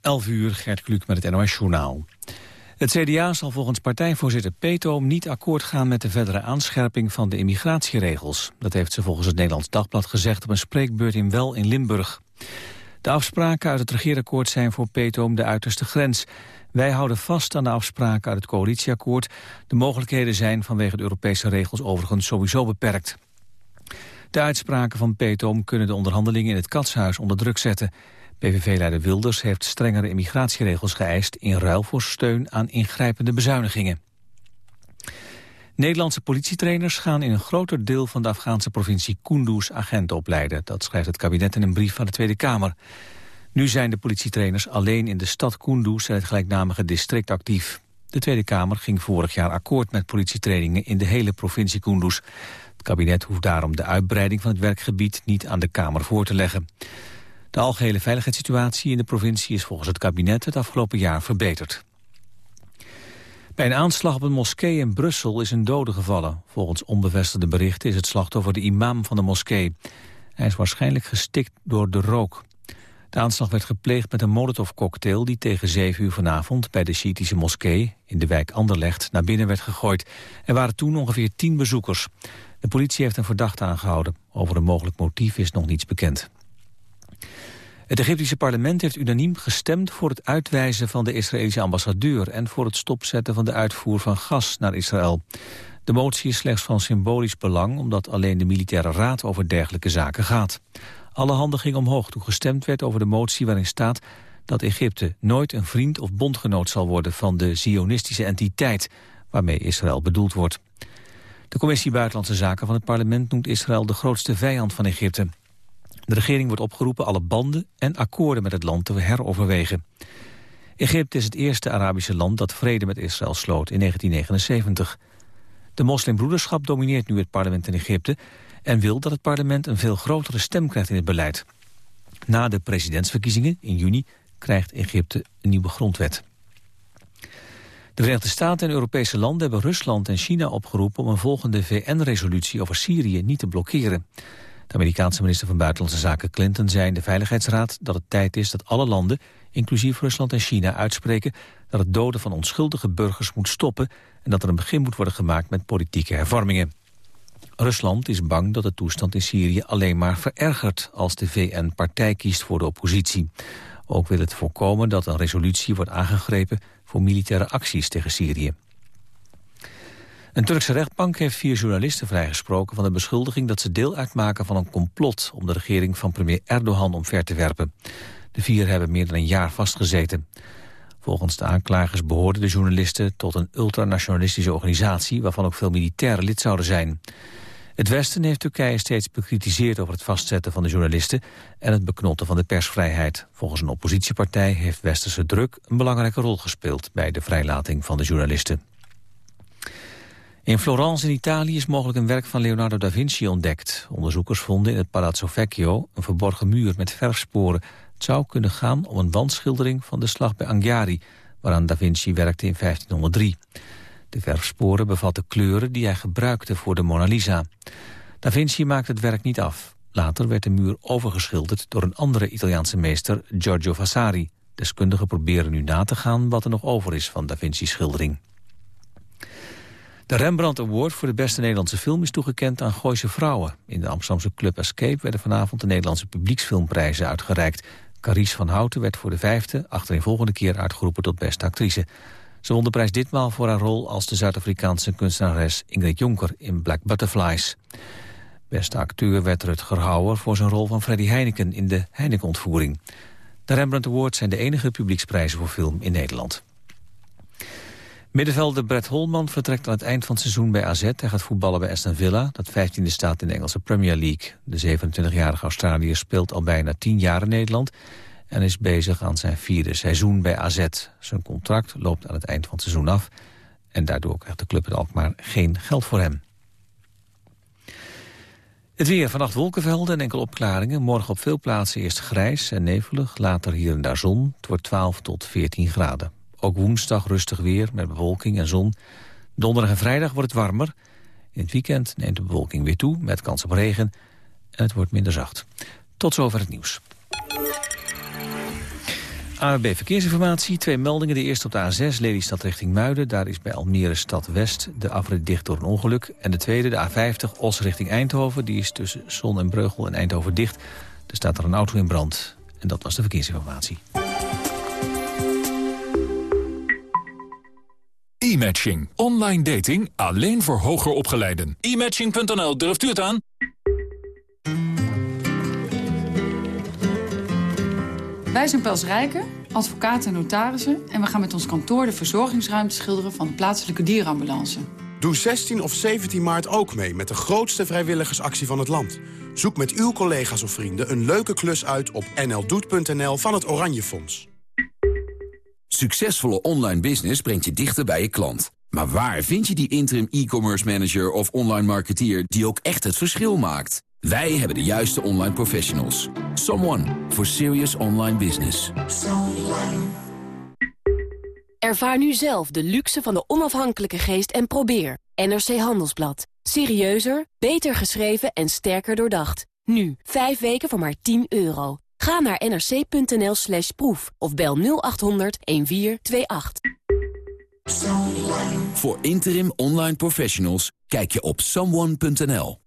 11 uur, Gert Kluk met het NOS-journaal. Het CDA zal volgens partijvoorzitter Peto niet akkoord gaan met de verdere aanscherping van de immigratieregels. Dat heeft ze volgens het Nederlands Dagblad gezegd op een spreekbeurt in Wel in Limburg. De afspraken uit het regeerakkoord zijn voor Peto de uiterste grens. Wij houden vast aan de afspraken uit het coalitieakkoord. De mogelijkheden zijn vanwege de Europese regels overigens sowieso beperkt. De uitspraken van Petom kunnen de onderhandelingen in het katshuis onder druk zetten. PVV-leider Wilders heeft strengere immigratieregels geëist... in ruil voor steun aan ingrijpende bezuinigingen. Nederlandse politietrainers gaan in een groter deel van de Afghaanse provincie Kunduz agenten opleiden. Dat schrijft het kabinet in een brief van de Tweede Kamer. Nu zijn de politietrainers alleen in de stad Kunduz en het gelijknamige district actief. De Tweede Kamer ging vorig jaar akkoord met politietrainingen in de hele provincie Kunduz. Het kabinet hoeft daarom de uitbreiding van het werkgebied niet aan de Kamer voor te leggen. De algehele veiligheidssituatie in de provincie is volgens het kabinet het afgelopen jaar verbeterd. Bij een aanslag op een moskee in Brussel is een dode gevallen. Volgens onbevestigde berichten is het slachtoffer de imam van de moskee. Hij is waarschijnlijk gestikt door de rook. De aanslag werd gepleegd met een molotovcocktail die tegen 7 uur vanavond bij de Shiïtische moskee in de wijk Anderlecht naar binnen werd gegooid. Er waren toen ongeveer 10 bezoekers. De politie heeft een verdachte aangehouden. Over een mogelijk motief is nog niets bekend. Het Egyptische parlement heeft unaniem gestemd voor het uitwijzen van de Israëlische ambassadeur en voor het stopzetten van de uitvoer van gas naar Israël. De motie is slechts van symbolisch belang omdat alleen de militaire raad over dergelijke zaken gaat. Alle handen gingen omhoog toen gestemd werd over de motie waarin staat dat Egypte nooit een vriend of bondgenoot zal worden van de zionistische entiteit waarmee Israël bedoeld wordt. De commissie Buitenlandse Zaken van het parlement noemt Israël de grootste vijand van Egypte. De regering wordt opgeroepen alle banden en akkoorden met het land te heroverwegen. Egypte is het eerste Arabische land dat vrede met Israël sloot in 1979. De moslimbroederschap domineert nu het parlement in Egypte... en wil dat het parlement een veel grotere stem krijgt in het beleid. Na de presidentsverkiezingen in juni krijgt Egypte een nieuwe grondwet. De Verenigde Staten en Europese landen hebben Rusland en China opgeroepen... om een volgende VN-resolutie over Syrië niet te blokkeren. De Amerikaanse minister van Buitenlandse Zaken Clinton zei in de Veiligheidsraad dat het tijd is dat alle landen, inclusief Rusland en China, uitspreken dat het doden van onschuldige burgers moet stoppen en dat er een begin moet worden gemaakt met politieke hervormingen. Rusland is bang dat de toestand in Syrië alleen maar verergert als de VN partij kiest voor de oppositie. Ook wil het voorkomen dat een resolutie wordt aangegrepen voor militaire acties tegen Syrië. Een Turkse rechtbank heeft vier journalisten vrijgesproken van de beschuldiging dat ze deel uitmaken van een complot om de regering van premier Erdogan omver te werpen. De vier hebben meer dan een jaar vastgezeten. Volgens de aanklagers behoorden de journalisten tot een ultranationalistische organisatie waarvan ook veel militairen lid zouden zijn. Het Westen heeft Turkije steeds bekritiseerd over het vastzetten van de journalisten en het beknotten van de persvrijheid. Volgens een oppositiepartij heeft westerse druk een belangrijke rol gespeeld bij de vrijlating van de journalisten. In Florence in Italië is mogelijk een werk van Leonardo da Vinci ontdekt. Onderzoekers vonden in het Palazzo Vecchio een verborgen muur met verfsporen. Het zou kunnen gaan om een wandschildering van de slag bij Anghiari... waaraan da Vinci werkte in 1503. De verfsporen bevatten kleuren die hij gebruikte voor de Mona Lisa. Da Vinci maakte het werk niet af. Later werd de muur overgeschilderd door een andere Italiaanse meester, Giorgio Vasari. Deskundigen proberen nu na te gaan wat er nog over is van da Vinci's schildering. De Rembrandt Award voor de beste Nederlandse film is toegekend aan Gooise vrouwen. In de Amsterdamse Club Escape werden vanavond de Nederlandse publieksfilmprijzen uitgereikt. Carice van Houten werd voor de vijfde, volgende keer uitgeroepen tot beste actrice. Ze won de prijs ditmaal voor haar rol als de Zuid-Afrikaanse kunstenares Ingrid Jonker in Black Butterflies. Beste acteur werd Rutger Hauer voor zijn rol van Freddy Heineken in de Heineken-ontvoering. De Rembrandt Awards zijn de enige publieksprijzen voor film in Nederland. Middenvelder Brett Holman vertrekt aan het eind van het seizoen bij AZ. Hij gaat voetballen bij Aston Villa, dat 15e staat in de Engelse Premier League. De 27-jarige Australiër speelt al bijna 10 jaar in Nederland... en is bezig aan zijn vierde seizoen bij AZ. Zijn contract loopt aan het eind van het seizoen af... en daardoor krijgt de club in Alkmaar geen geld voor hem. Het weer, vannacht wolkenvelden en enkele opklaringen. Morgen op veel plaatsen eerst grijs en nevelig, later hier en daar zon. Het wordt 12 tot 14 graden. Ook woensdag rustig weer met bewolking en zon. Donderdag en vrijdag wordt het warmer. In het weekend neemt de bewolking weer toe met kans op regen. En het wordt minder zacht. Tot zover het nieuws. ARB Verkeersinformatie, twee meldingen. De eerste op de A6, Lelystad richting Muiden. Daar is bij Almere Stad West de afrit dicht door een ongeluk. En de tweede, de A50, Os richting Eindhoven. Die is tussen Zon en Breugel en Eindhoven dicht. Er staat er een auto in brand. En dat was de verkeersinformatie. E-matching. Online dating alleen voor hoger opgeleiden. E-matching.nl, durft u het aan? Wij zijn Pels Rijken, advocaten en notarissen... en we gaan met ons kantoor de verzorgingsruimte schilderen... van de plaatselijke dierenambulance. Doe 16 of 17 maart ook mee met de grootste vrijwilligersactie van het land. Zoek met uw collega's of vrienden een leuke klus uit op nldoet.nl van het Oranje Fonds. Succesvolle online business brengt je dichter bij je klant. Maar waar vind je die interim e-commerce manager of online marketeer... die ook echt het verschil maakt? Wij hebben de juiste online professionals. Someone for serious online business. Ervaar nu zelf de luxe van de onafhankelijke geest en probeer. NRC Handelsblad. Serieuzer, beter geschreven en sterker doordacht. Nu, 5 weken voor maar 10 euro. Ga naar nrc.nl slash proef of bel 0800 1428. Voor interim online professionals kijk je op someone.nl.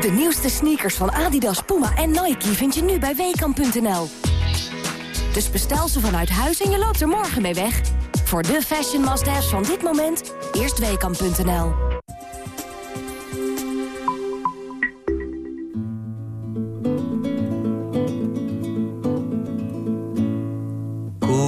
De nieuwste sneakers van Adidas, Puma en Nike vind je nu bij weekamp.nl. Dus bestel ze vanuit huis en je loopt er morgen mee weg. Voor de fashion must-haves van dit moment, eerst weekamp.nl.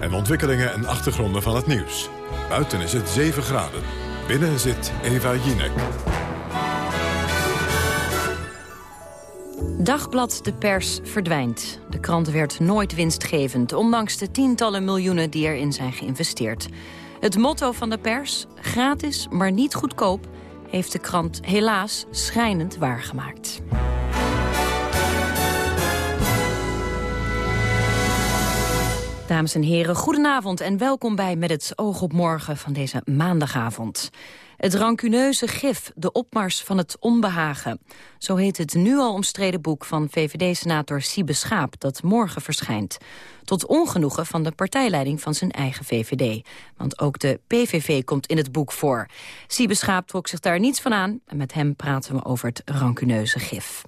En ontwikkelingen en achtergronden van het nieuws. Buiten is het 7 graden. Binnen zit Eva Jinek. Dagblad De Pers verdwijnt. De krant werd nooit winstgevend, ondanks de tientallen miljoenen die erin zijn geïnvesteerd. Het motto van de pers, gratis maar niet goedkoop, heeft de krant helaas schrijnend waargemaakt. Dames en heren, goedenavond en welkom bij Met het oog op morgen van deze maandagavond. Het rancuneuze gif, de opmars van het onbehagen. Zo heet het nu al omstreden boek van VVD-senator Siebe Schaap... dat morgen verschijnt. Tot ongenoegen van de partijleiding van zijn eigen VVD. Want ook de PVV komt in het boek voor. Siebe Schaap trok zich daar niets van aan... en met hem praten we over het rancuneuze gif.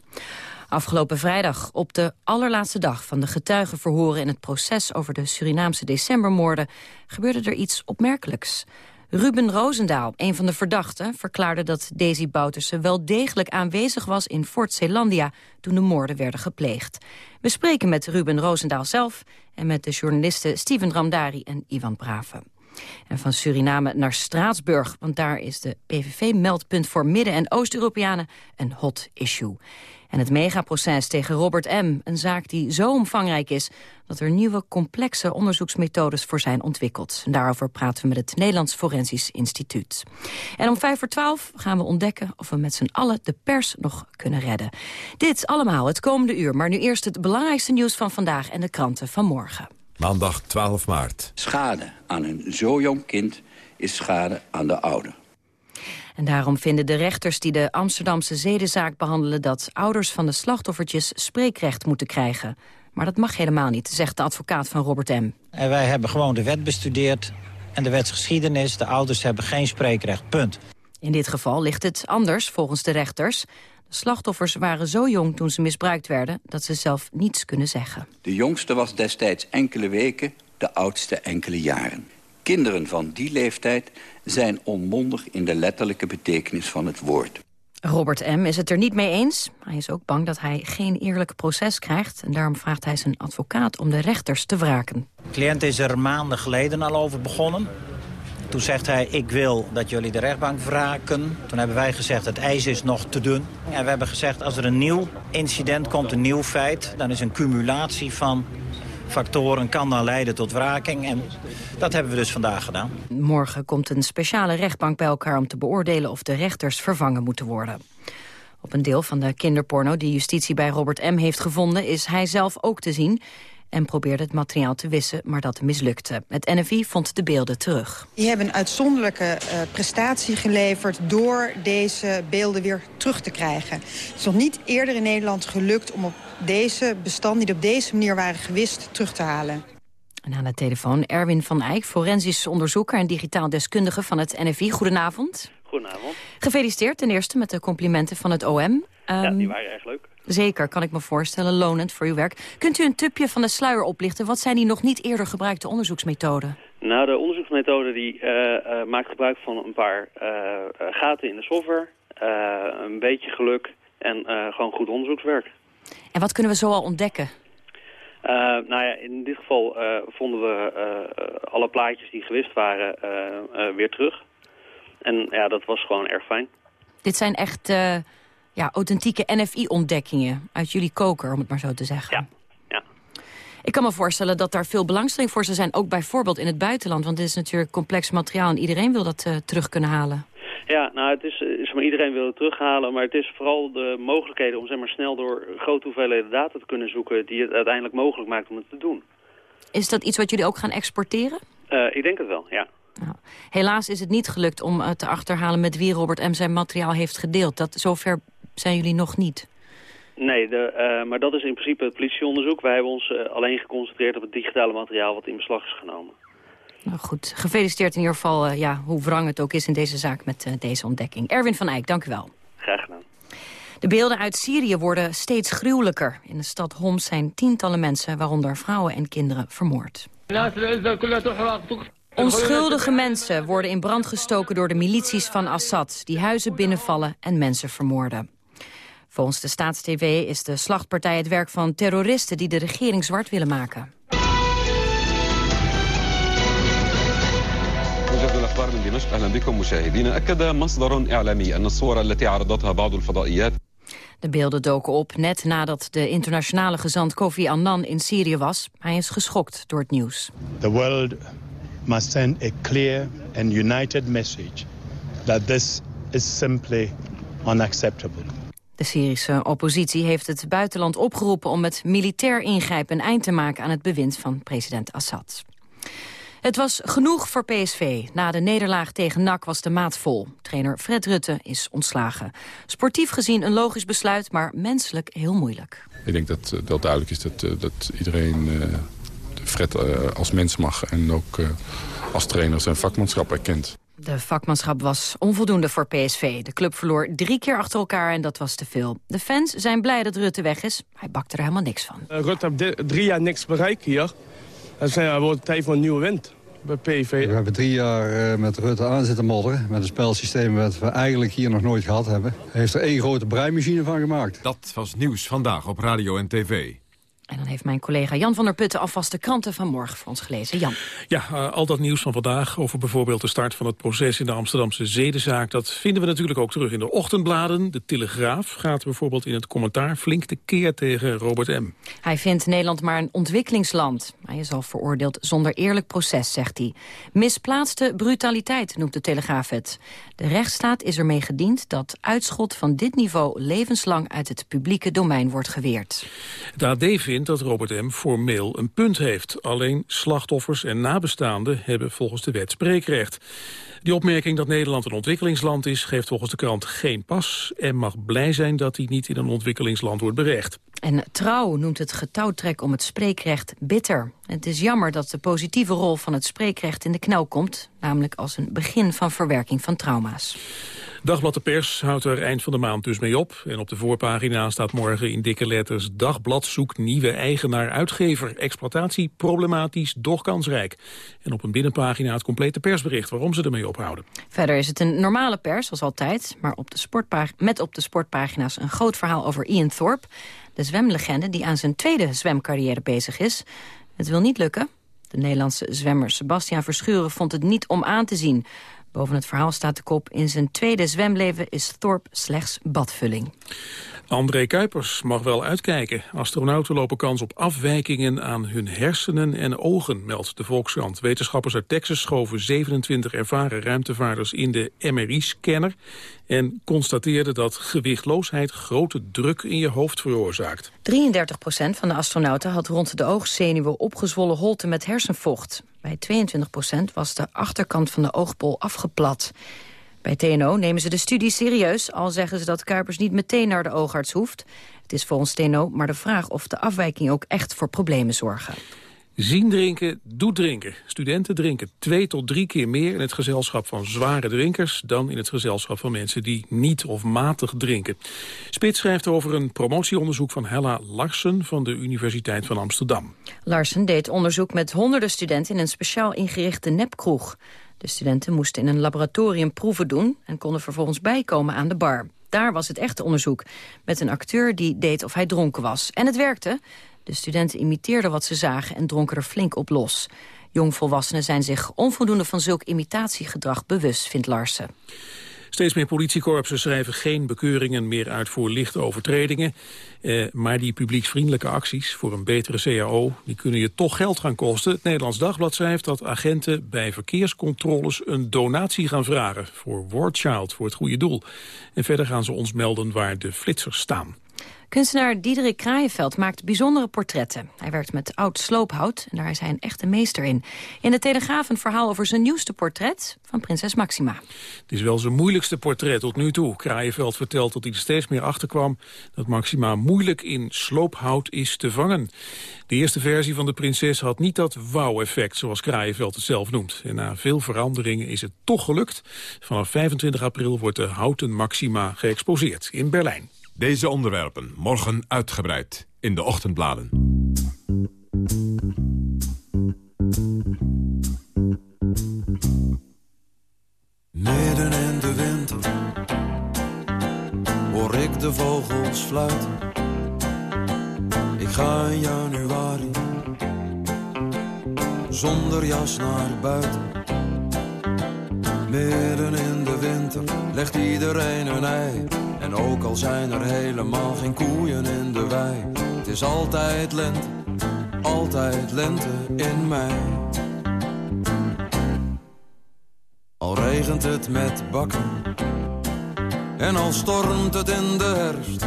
Afgelopen vrijdag, op de allerlaatste dag van de getuigenverhoren... in het proces over de Surinaamse decembermoorden... gebeurde er iets opmerkelijks. Ruben Roosendaal, een van de verdachten, verklaarde dat Daisy Bouterse wel degelijk aanwezig was in Fort Zeelandia toen de moorden werden gepleegd. We spreken met Ruben Roosendaal zelf en met de journalisten Steven Ramdari en Ivan Brave. En van Suriname naar Straatsburg, want daar is de PVV-meldpunt voor Midden- en Oost-Europeanen een hot issue. En het megaproces tegen Robert M., een zaak die zo omvangrijk is... dat er nieuwe complexe onderzoeksmethodes voor zijn ontwikkeld. En daarover praten we met het Nederlands Forensisch Instituut. En om vijf voor twaalf gaan we ontdekken of we met z'n allen de pers nog kunnen redden. Dit allemaal het komende uur, maar nu eerst het belangrijkste nieuws van vandaag... en de kranten van morgen. Maandag 12 maart. Schade aan een zo jong kind is schade aan de ouder. En daarom vinden de rechters die de Amsterdamse zedenzaak behandelen... dat ouders van de slachtoffertjes spreekrecht moeten krijgen. Maar dat mag helemaal niet, zegt de advocaat van Robert M. En wij hebben gewoon de wet bestudeerd en de wetsgeschiedenis. De ouders hebben geen spreekrecht, punt. In dit geval ligt het anders, volgens de rechters. De slachtoffers waren zo jong toen ze misbruikt werden... dat ze zelf niets kunnen zeggen. De jongste was destijds enkele weken, de oudste enkele jaren. Kinderen van die leeftijd zijn onmondig in de letterlijke betekenis van het woord. Robert M. is het er niet mee eens. Hij is ook bang dat hij geen eerlijk proces krijgt... en daarom vraagt hij zijn advocaat om de rechters te wraken. De cliënt is er maanden geleden al over begonnen. Toen zegt hij, ik wil dat jullie de rechtbank wraken. Toen hebben wij gezegd, het ijs is nog te dun. En we hebben gezegd, als er een nieuw incident komt, een nieuw feit... dan is een cumulatie van factoren kan dan leiden tot wraking. En dat hebben we dus vandaag gedaan. Morgen komt een speciale rechtbank bij elkaar om te beoordelen of de rechters vervangen moeten worden. Op een deel van de kinderporno die justitie bij Robert M. heeft gevonden... is hij zelf ook te zien en probeerde het materiaal te wissen, maar dat mislukte. Het NFI vond de beelden terug. Die hebben een uitzonderlijke uh, prestatie geleverd... door deze beelden weer terug te krijgen. Het is nog niet eerder in Nederland gelukt om op deze bestanden... die op deze manier waren gewist, terug te halen. En aan de telefoon Erwin van Eyck, forensisch onderzoeker... en digitaal deskundige van het NFI. Goedenavond. Goedenavond. Gefeliciteerd ten eerste met de complimenten van het OM. Um, ja, die ehm, waren erg leuk. Zeker, kan ik me voorstellen. Lonend voor uw werk. Kunt u een tupje van de sluier oplichten? Wat zijn die nog niet eerder gebruikte onderzoeksmethoden? Nou, de onderzoeksmethode die, uh, uh, maakt gebruik van een paar uh, gaten in de software. een beetje geluk en gewoon goed onderzoekswerk. En wat kunnen we zo al ontdekken? nou ja, in dit geval vonden we alle plaatjes die gewist waren weer terug. En ja, dat was gewoon erg fijn. Dit zijn echt ja, authentieke NFI-ontdekkingen uit jullie koker, om het maar zo te zeggen. Ja. ja. Ik kan me voorstellen dat daar veel belangstelling voor zou zijn, ook bijvoorbeeld in het buitenland. Want dit is natuurlijk complex materiaal en iedereen wil dat uh, terug kunnen halen. Ja, nou, het is, eh, maar iedereen wil het terughalen, maar het is vooral de mogelijkheden om zeg maar, snel door grote hoeveelheden data te kunnen zoeken die het uiteindelijk mogelijk maakt om het te doen. Is dat iets wat jullie ook gaan exporteren? Uh, ik denk het wel, ja. Nou, helaas is het niet gelukt om te achterhalen met wie Robert M. zijn materiaal heeft gedeeld. Dat, zover zijn jullie nog niet? Nee, de, uh, maar dat is in principe het politieonderzoek. Wij hebben ons uh, alleen geconcentreerd op het digitale materiaal wat in beslag is genomen. Nou goed, gefeliciteerd in ieder geval, uh, ja, hoe wrang het ook is in deze zaak met deze ontdekking. Erwin van Eyck, dank u wel. Graag gedaan. De beelden uit Syrië worden steeds gruwelijker. In de stad Homs zijn tientallen mensen, waaronder vrouwen en kinderen, vermoord. Onschuldige mensen worden in brand gestoken door de milities van Assad... die huizen binnenvallen en mensen vermoorden. Volgens de Staatstv is de slachtpartij het werk van terroristen... die de regering zwart willen maken. De beelden doken op net nadat de internationale gezant Kofi Annan in Syrië was. Hij is geschokt door het nieuws. The world must send a clear and united message that this is simply unacceptable. De Syrische oppositie heeft het buitenland opgeroepen om met militair ingrijpen een eind te maken aan het bewind van president Assad. Het was genoeg voor PSV. Na de nederlaag tegen NAC was de maat vol. Trainer Fred Rutte is ontslagen. Sportief gezien een logisch besluit, maar menselijk heel moeilijk. Ik denk dat, dat duidelijk is dat, eh, dat iedereen uh, Fred als mens mag... en ook als trainer zijn vakmanschap erkent. De vakmanschap was onvoldoende voor PSV. De club verloor drie keer achter elkaar en dat was te veel. De fans zijn blij dat Rutte weg is. Hij bakt er helemaal niks van. Uh, Rutte heeft drie jaar niks bereikt hier. Het wordt tijd voor een nieuwe wind bij PSV. We hebben drie jaar uh, met Rutte aan zitten modderen. Met een spelsysteem dat we eigenlijk hier nog nooit gehad hebben. Hij heeft er één grote breimachine van gemaakt. Dat was nieuws vandaag op radio en tv. En dan heeft mijn collega Jan van der Putten alvast de kranten van morgen voor ons gelezen. Jan. Ja, uh, al dat nieuws van vandaag over bijvoorbeeld de start van het proces in de Amsterdamse zedenzaak... dat vinden we natuurlijk ook terug in de ochtendbladen. De Telegraaf gaat bijvoorbeeld in het commentaar flink de keer tegen Robert M. Hij vindt Nederland maar een ontwikkelingsland. Hij is al veroordeeld zonder eerlijk proces, zegt hij. Misplaatste brutaliteit noemt de Telegraaf het. De rechtsstaat is ermee gediend dat uitschot van dit niveau... levenslang uit het publieke domein wordt geweerd. De AD vindt dat Robert M. formeel een punt heeft. Alleen slachtoffers en nabestaanden hebben volgens de wet spreekrecht. Die opmerking dat Nederland een ontwikkelingsland is... geeft volgens de krant geen pas en mag blij zijn dat hij niet in een ontwikkelingsland wordt berecht. En Trouw noemt het getouwtrek om het spreekrecht bitter. Het is jammer dat de positieve rol van het spreekrecht in de knel komt... namelijk als een begin van verwerking van trauma's. Dagblad de Pers houdt er eind van de maand dus mee op. En op de voorpagina staat morgen in dikke letters... Dagblad zoekt nieuwe eigenaar-uitgever. Exploitatie problematisch, doch kansrijk. En op een binnenpagina het complete persbericht... waarom ze ermee ophouden. Verder is het een normale pers, zoals altijd... maar op de met op de sportpagina's een groot verhaal over Ian Thorpe... de zwemlegende die aan zijn tweede zwemcarrière bezig is. Het wil niet lukken. De Nederlandse zwemmer Sebastiaan Verschuren vond het niet om aan te zien. Boven het verhaal staat de kop... in zijn tweede zwemleven is Thorpe slechts badvulling. André Kuipers mag wel uitkijken. Astronauten lopen kans op afwijkingen aan hun hersenen en ogen, meldt de Volkskrant. Wetenschappers uit Texas schoven 27 ervaren ruimtevaarders in de MRI-scanner... en constateerden dat gewichtloosheid grote druk in je hoofd veroorzaakt. 33% van de astronauten had rond de oogzenuwen opgezwollen holte met hersenvocht. Bij 22% was de achterkant van de oogbol afgeplat. Bij TNO nemen ze de studie serieus, al zeggen ze dat Kuipers niet meteen naar de oogarts hoeft. Het is volgens TNO maar de vraag of de afwijking ook echt voor problemen zorgen. Zien drinken doet drinken. Studenten drinken twee tot drie keer meer in het gezelschap van zware drinkers... dan in het gezelschap van mensen die niet of matig drinken. Spits schrijft over een promotieonderzoek van Hella Larsen... van de Universiteit van Amsterdam. Larsen deed onderzoek met honderden studenten in een speciaal ingerichte nepkroeg. De studenten moesten in een laboratorium proeven doen... en konden vervolgens bijkomen aan de bar. Daar was het echte onderzoek, met een acteur die deed of hij dronken was. En het werkte. De studenten imiteerden wat ze zagen en dronken er flink op los. Jongvolwassenen zijn zich onvoldoende van zulk imitatiegedrag bewust, vindt Larsen. Steeds meer politiekorpsen schrijven geen bekeuringen meer uit voor lichte overtredingen. Eh, maar die publieksvriendelijke acties voor een betere CAO... die kunnen je toch geld gaan kosten. Het Nederlands Dagblad schrijft dat agenten bij verkeerscontroles... een donatie gaan vragen voor War Child, voor het goede doel. En verder gaan ze ons melden waar de flitsers staan. Kunstenaar Diederik Kraaienveld maakt bijzondere portretten. Hij werkt met oud sloophout en daar is hij een echte meester in. In de Telegraaf een verhaal over zijn nieuwste portret van prinses Maxima. Het is wel zijn moeilijkste portret tot nu toe. Kraaienveld vertelt dat hij er steeds meer achterkwam... dat Maxima moeilijk in sloophout is te vangen. De eerste versie van de prinses had niet dat wauw-effect... zoals Kraaienveld het zelf noemt. En na veel veranderingen is het toch gelukt. Vanaf 25 april wordt de houten Maxima geëxposeerd in Berlijn. Deze onderwerpen morgen uitgebreid in de ochtendbladen. Midden in de winter hoor ik de vogels fluiten. Ik ga in januari zonder jas naar buiten. Midden in de winter legt iedereen een ei en ook al zijn er helemaal geen koeien in de wei. Het is altijd lente, altijd lente in mei. Al regent het met bakken. En al stormt het in de herfst.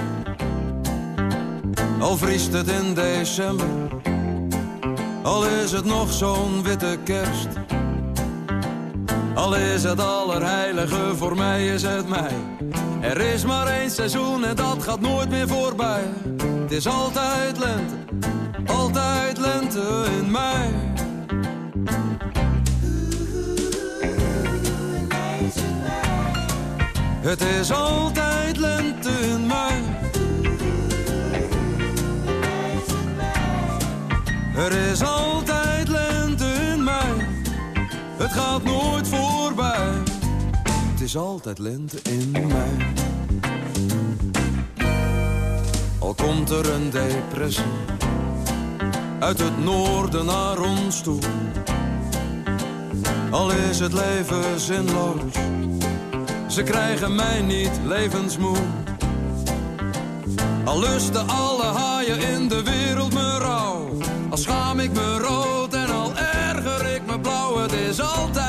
Al vriest het in december. Al is het nog zo'n witte kerst. Al is het allerheilige, voor mij is het mei. Er is maar één seizoen en dat gaat nooit meer voorbij. Het is altijd lente, altijd lente in mei. Het is altijd lente in mei. Er is altijd lente in mei. Het gaat nooit voorbij. Is altijd lente in mei. Al komt er een depressie uit het noorden naar ons toe. Al is het leven zinloos, ze krijgen mij niet levensmoe. Al lusten alle haaien in de wereld me rouw, al schaam ik me rood en al erger ik me blauw. Het is altijd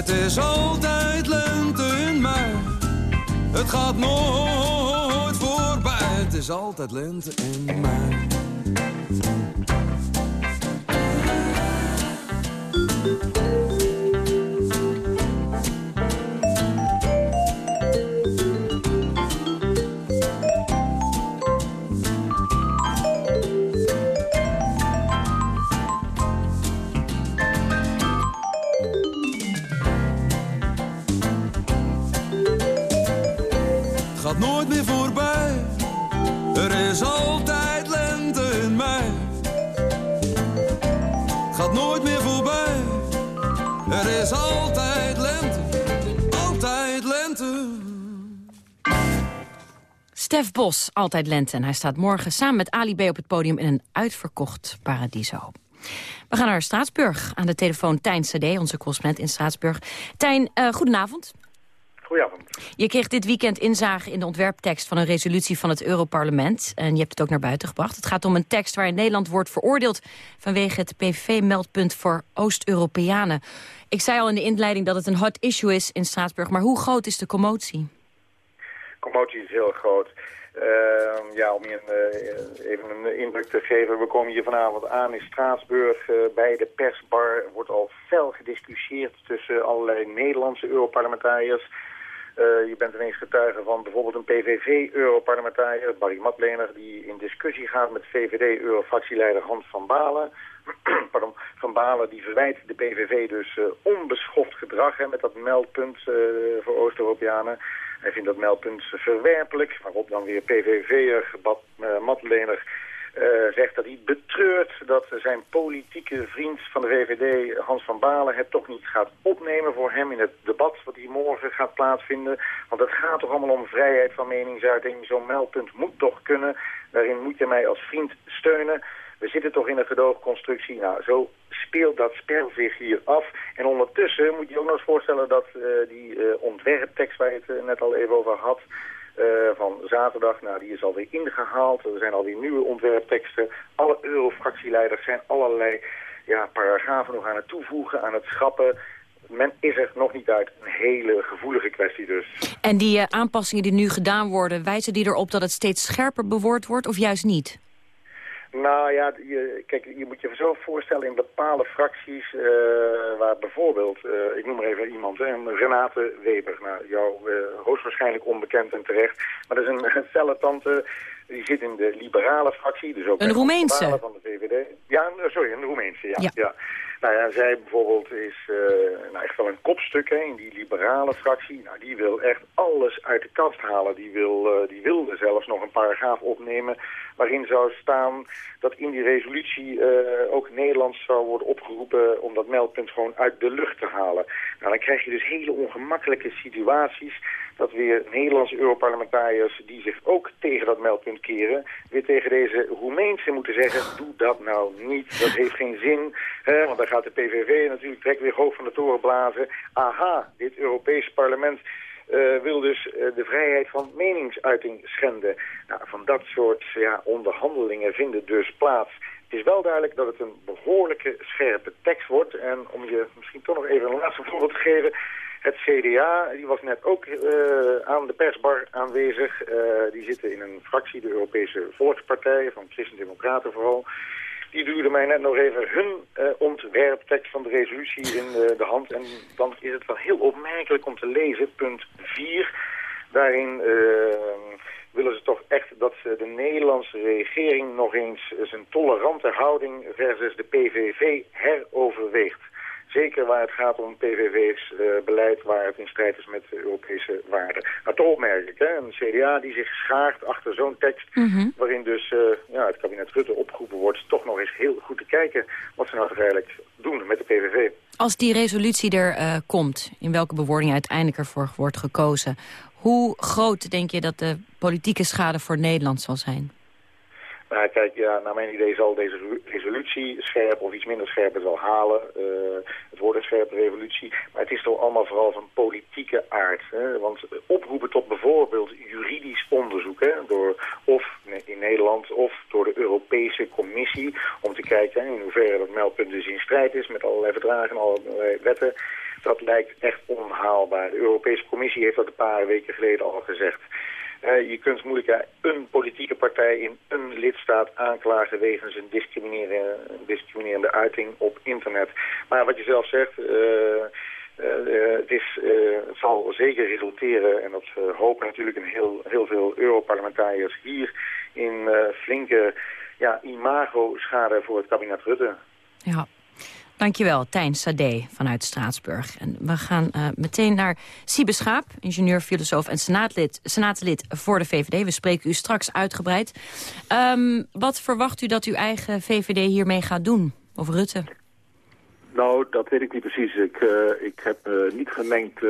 Het is altijd lente in mij. Het gaat nooit voorbij. Het is altijd lente in nooit meer voorbij. Er is altijd lente in mei. Gaat nooit meer voorbij. Er is altijd lente. Altijd lente. Stef Bos, altijd lente. En hij staat morgen samen met Ali B op het podium in een uitverkocht paradiso. We gaan naar Straatsburg. Aan de telefoon Tijn Cd, onze correspondent in Straatsburg. Tijn, uh, goedenavond. Goedenavond. Je kreeg dit weekend inzage in de ontwerptekst van een resolutie van het Europarlement. En je hebt het ook naar buiten gebracht. Het gaat om een tekst waarin Nederland wordt veroordeeld... vanwege het PVV-meldpunt voor Oost-Europeanen. Ik zei al in de inleiding dat het een hot issue is in Straatsburg. Maar hoe groot is de commotie? commotie is heel groot. Uh, ja, om je een, uh, even een indruk te geven, we komen hier vanavond aan in Straatsburg. Uh, bij de persbar wordt al fel gediscussieerd tussen allerlei Nederlandse Europarlementariërs. Uh, je bent ineens getuige van bijvoorbeeld een PVV-Europarlementariër, Barry Matlener, die in discussie gaat met VVD-Eurofractieleider Hans van Balen. Pardon, van Balen die verwijt de PVV dus onbeschoft gedrag hè, met dat meldpunt voor Oost-Europeanen. Hij vindt dat meldpunt verwerpelijk, waarop dan weer PVV'er uh, Matlener uh, zegt dat hij betreurt dat zijn politieke vriend van de VVD, Hans van Balen, het toch niet gaat opnemen voor hem in het debat wat hier morgen gaat plaatsvinden. Want het gaat toch allemaal om vrijheid van meningsuiting. Zo'n meldpunt moet toch kunnen. Daarin moet je mij als vriend steunen. We zitten toch in een gedoogconstructie. Nou, zo speelt dat spel zich hier af. En ondertussen moet je ook nog eens voorstellen dat uh, die uh, ontwerptekst waar je het net al even over had... van zaterdag, nou, die is alweer ingehaald. Er zijn alweer nieuwe ontwerpteksten. Alle eurofractieleiders zijn allerlei ja, paragrafen nog aan het toevoegen, aan het schrappen men is er nog niet uit. Een hele gevoelige kwestie dus. En die aanpassingen die nu gedaan worden, wijzen die erop dat het steeds scherper bewoord wordt of juist niet? Nou ja, je, kijk, je moet je zo voorstellen in bepaalde fracties uh, waar bijvoorbeeld, uh, ik noem maar even iemand, hè, Renate Weber. Nou, jou uh, hoogstwaarschijnlijk onbekend en terecht. Maar dat is een, een felle tante, die zit in de liberale fractie. Dus ook een Roemeense? Van de VVD. Ja, sorry, een Roemeense, ja. ja. ja. Nou ja, zij bijvoorbeeld is nou echt wel een kopstuk hè, in die liberale fractie. Nou, die wil echt alles uit de kast halen. Die, wil, die wilde zelfs nog een paragraaf opnemen waarin zou staan dat in die resolutie uh, ook Nederland zou worden opgeroepen om dat meldpunt gewoon uit de lucht te halen. Nou, dan krijg je dus hele ongemakkelijke situaties dat weer Nederlandse Europarlementariërs die zich ook tegen dat meldpunt keren, weer tegen deze Roemeense moeten zeggen, doe dat nou niet, dat heeft geen zin, hè, want dan gaat de PVV natuurlijk direct weer hoog van de toren blazen. Aha, dit Europese parlement uh, wil dus uh, de vrijheid van meningsuiting schenden. Nou, van dat soort ja, onderhandelingen vinden dus plaats. Het is wel duidelijk dat het een behoorlijke scherpe tekst wordt. En om je misschien toch nog even een laatste voorbeeld te geven... Het CDA, die was net ook uh, aan de persbar aanwezig. die zitten in een fractie, de Europese Volkspartij, van Christen-Democraten vooral... Die duurde mij net nog even hun uh, ontwerptekst van de resolutie in de, hand. En dan is het wel heel opmerkelijk om te lezen, punt 4. Daarin willen ze toch echt dat de Nederlandse regering nog eens zijn tolerante houding versus de PVV heroverweegt. Zeker waar het gaat om PVV's uh, beleid, waar het in strijd is met de Europese waarden. Maar toch opmerkelijk, hè? een CDA die zich schaart achter zo'n tekst... Mhm. waarin dus uh, ja, het kabinet Rutte opgeroepen wordt... toch nog eens heel goed te kijken wat ze nou toch eigenlijk doen met de PVV. Als die resolutie er uh, komt, in welke bewoording uiteindelijk ervoor wordt gekozen... hoe groot denk je dat de politieke schade voor Nederland zal zijn? Nou, kijk, ja, naar mijn idee zal deze resolutie scherp of iets minder scherp het wel halen. Uh, het wordt een scherpe revolutie. Maar het is toch allemaal vooral van politieke aard. Hè? Want oproepen tot bijvoorbeeld juridisch onderzoek... Hè? Door, of in Nederland of door de Europese Commissie... om te kijken in hoeverre dat meldpunt dus in strijd is... met allerlei verdragen en allerlei wetten... Dat lijkt echt onhaalbaar. De Europese Commissie heeft dat een paar weken geleden al gezegd. Uh, je kunt moeilijk een politieke partij in een lidstaat aanklagen wegens een discriminerende, discriminerende uiting op internet. Maar wat je zelf zegt, het, is, het zal zeker resulteren, en dat hopen natuurlijk een heel, heel veel Europarlementariërs hier, in flinke ja, imago-schade voor het kabinet Rutte. Ja. Dankjewel, Tijn Sade vanuit Straatsburg. En we gaan uh, meteen naar Siebe Schaap, ingenieur, filosoof en senaatlid, senaatslid voor de VVD. We spreken u straks uitgebreid. Um, wat verwacht u dat uw eigen VVD hiermee gaat doen, of Rutte? Nou, dat weet ik niet precies. Ik, uh, ik heb uh, niet gemengd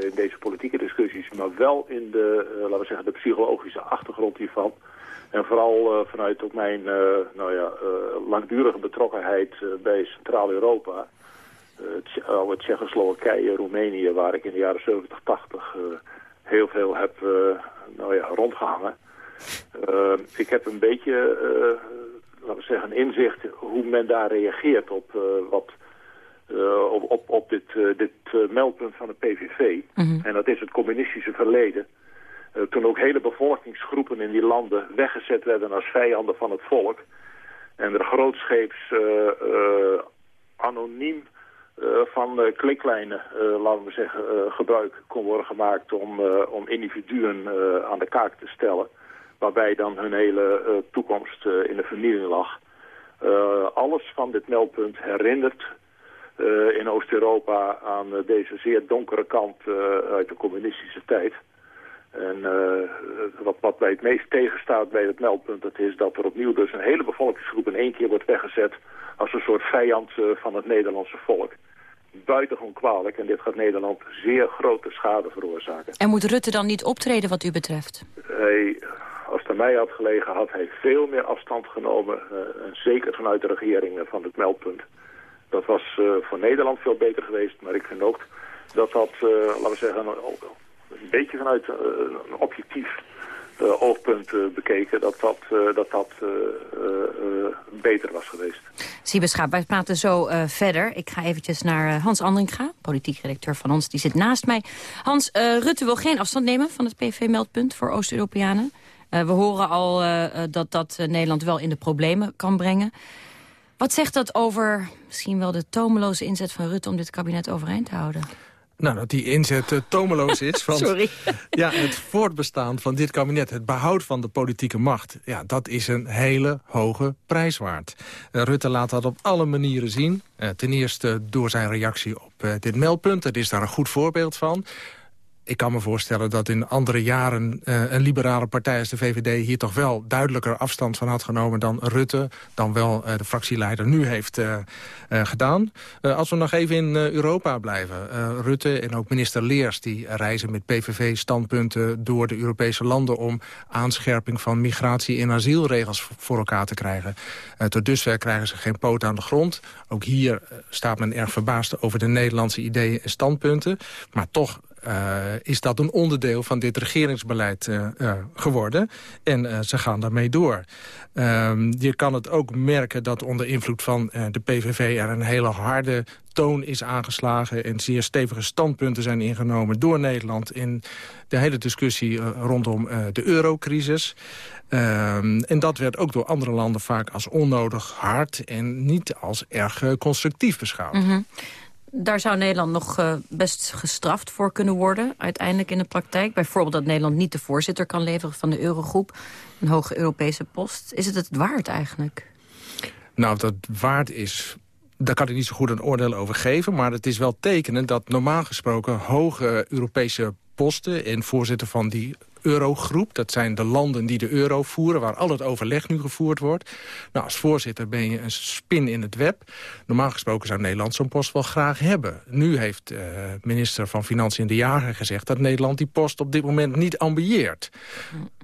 in deze politieke discussies, maar wel in de, laten we zeggen, de psychologische achtergrond hiervan. En vooral vanuit ook mijn nou ja, langdurige betrokkenheid bij Centraal-Europa. oude Tsjechoslowakije, Roemenië, waar ik in de jaren 70, 80 heel veel heb nou ja, rondgehangen. ik heb een beetje laten we zeggen, inzicht hoe men daar reageert op wat uh, op, op, op dit, uh, dit uh, meldpunt van de PVV. Mhm. En dat is het communistische verleden. Toen ook hele bevolkingsgroepen in die landen weggezet werden als vijanden van het volk. En er grootscheeps anoniem van kliklijnen, laten we zeggen, gebruik kon worden gemaakt om, om individuen aan de kaak te stellen. Waarbij dan hun hele toekomst in de vernieling lag. alles van dit meldpunt herinnert in Oost-Europa aan deze zeer donkere kant uit de communistische tijd. En wat, wat mij het meest tegenstaat bij het meldpunt, dat is dat er opnieuw dus een hele bevolkingsgroep in één keer wordt weggezet als een soort vijand van het Nederlandse volk. Buitengewoon kwalijk en dit gaat Nederland zeer grote schade veroorzaken. En moet Rutte dan niet optreden wat u betreft? Hij, als het aan mij had gelegen, had hij veel meer afstand genomen, zeker vanuit de regering van het meldpunt. Dat was uh, voor Nederland veel beter geweest, maar ik vind ook dat dat, uh, laten we zeggen, een, een beetje vanuit uh, een objectief oogpunt bekeken, dat dat, dat, dat beter was geweest. Siebe Schaap, wij praten zo verder. Ik ga eventjes naar Hans Andringa, politiek redacteur van ons, die zit naast mij. Hans, Rutte wil geen afstand nemen van het PV-meldpunt voor Oost-Europeanen. we horen al dat dat Nederland wel in de problemen kan brengen. Wat zegt dat over misschien wel de tomeloze inzet van Rutte... om dit kabinet overeind te houden? Nou, dat die inzet uh, tomeloos is. Want, Sorry. Ja, het voortbestaan van dit kabinet, het behoud van de politieke macht... ja, dat is een hele hoge prijs waard. Uh, Rutte laat dat op alle manieren zien. Uh, ten eerste door zijn reactie op dit meldpunt. Het is daar een goed voorbeeld van ik kan me voorstellen dat in andere jaren uh, een liberale partij als de VVD... hier toch wel duidelijker afstand van had genomen dan Rutte... dan wel uh, de fractieleider nu heeft uh, gedaan. als we nog even in Europa blijven. Rutte en ook minister Leers die reizen met PVV-standpunten... door de Europese landen om aanscherping van migratie- en asielregels voor elkaar te krijgen. tot dusver krijgen ze geen poot aan de grond. Ook hier staat men erg verbaasd over de Nederlandse ideeën en standpunten. Maar toch is dat een onderdeel van dit regeringsbeleid uh, uh, geworden. En ze gaan daarmee door. Ehm, je kan het ook merken dat onder invloed van de PVV... er een hele harde toon is aangeslagen... en zeer stevige standpunten zijn ingenomen door Nederland... in de hele discussie rondom de eurocrisis. Um, en dat werd ook door andere landen vaak als onnodig hard... en niet als erg constructief beschouwd. -hmm. Daar zou Nederland nog uh, best gestraft voor kunnen worden, uiteindelijk in de praktijk. Bijvoorbeeld dat Nederland niet de voorzitter kan leveren van de Eurogroep. Een hoge Europese post. Is het het waard eigenlijk? Nou, dat waard is daar kan ik niet zo goed een oordeel over geven. Maar het is wel tekenend dat normaal gesproken hoge Europese posten... en voorzitter van die eurogroep. Dat zijn de landen die de euro voeren, waar al het overleg nu gevoerd wordt. Nou, als voorzitter ben je een spin in het web. Normaal gesproken zou Nederland zo'n post wel graag hebben. Nu heeft uh, minister van Financiën de Jager gezegd... dat Nederland die post op dit moment niet ambieert.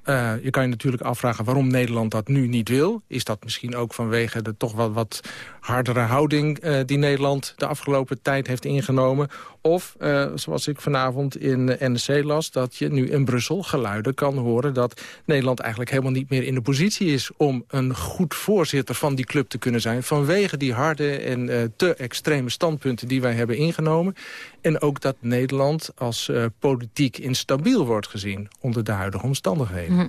Uh, je kan je natuurlijk afvragen waarom Nederland dat nu niet wil. Is dat misschien ook vanwege de toch wel wat hardere houding... Uh, die Nederland de afgelopen tijd heeft ingenomen? Of, uh, zoals ik vanavond in NRC las... dat je nu in Brussel geluiden kan horen... dat Nederland eigenlijk helemaal niet meer in de positie is... om een goed voorzitter van die club te kunnen zijn... vanwege die harde en te extreme standpunten die wij hebben ingenomen. En ook dat Nederland als politiek instabiel wordt gezien... onder de huidige omstandigheden. Mhm.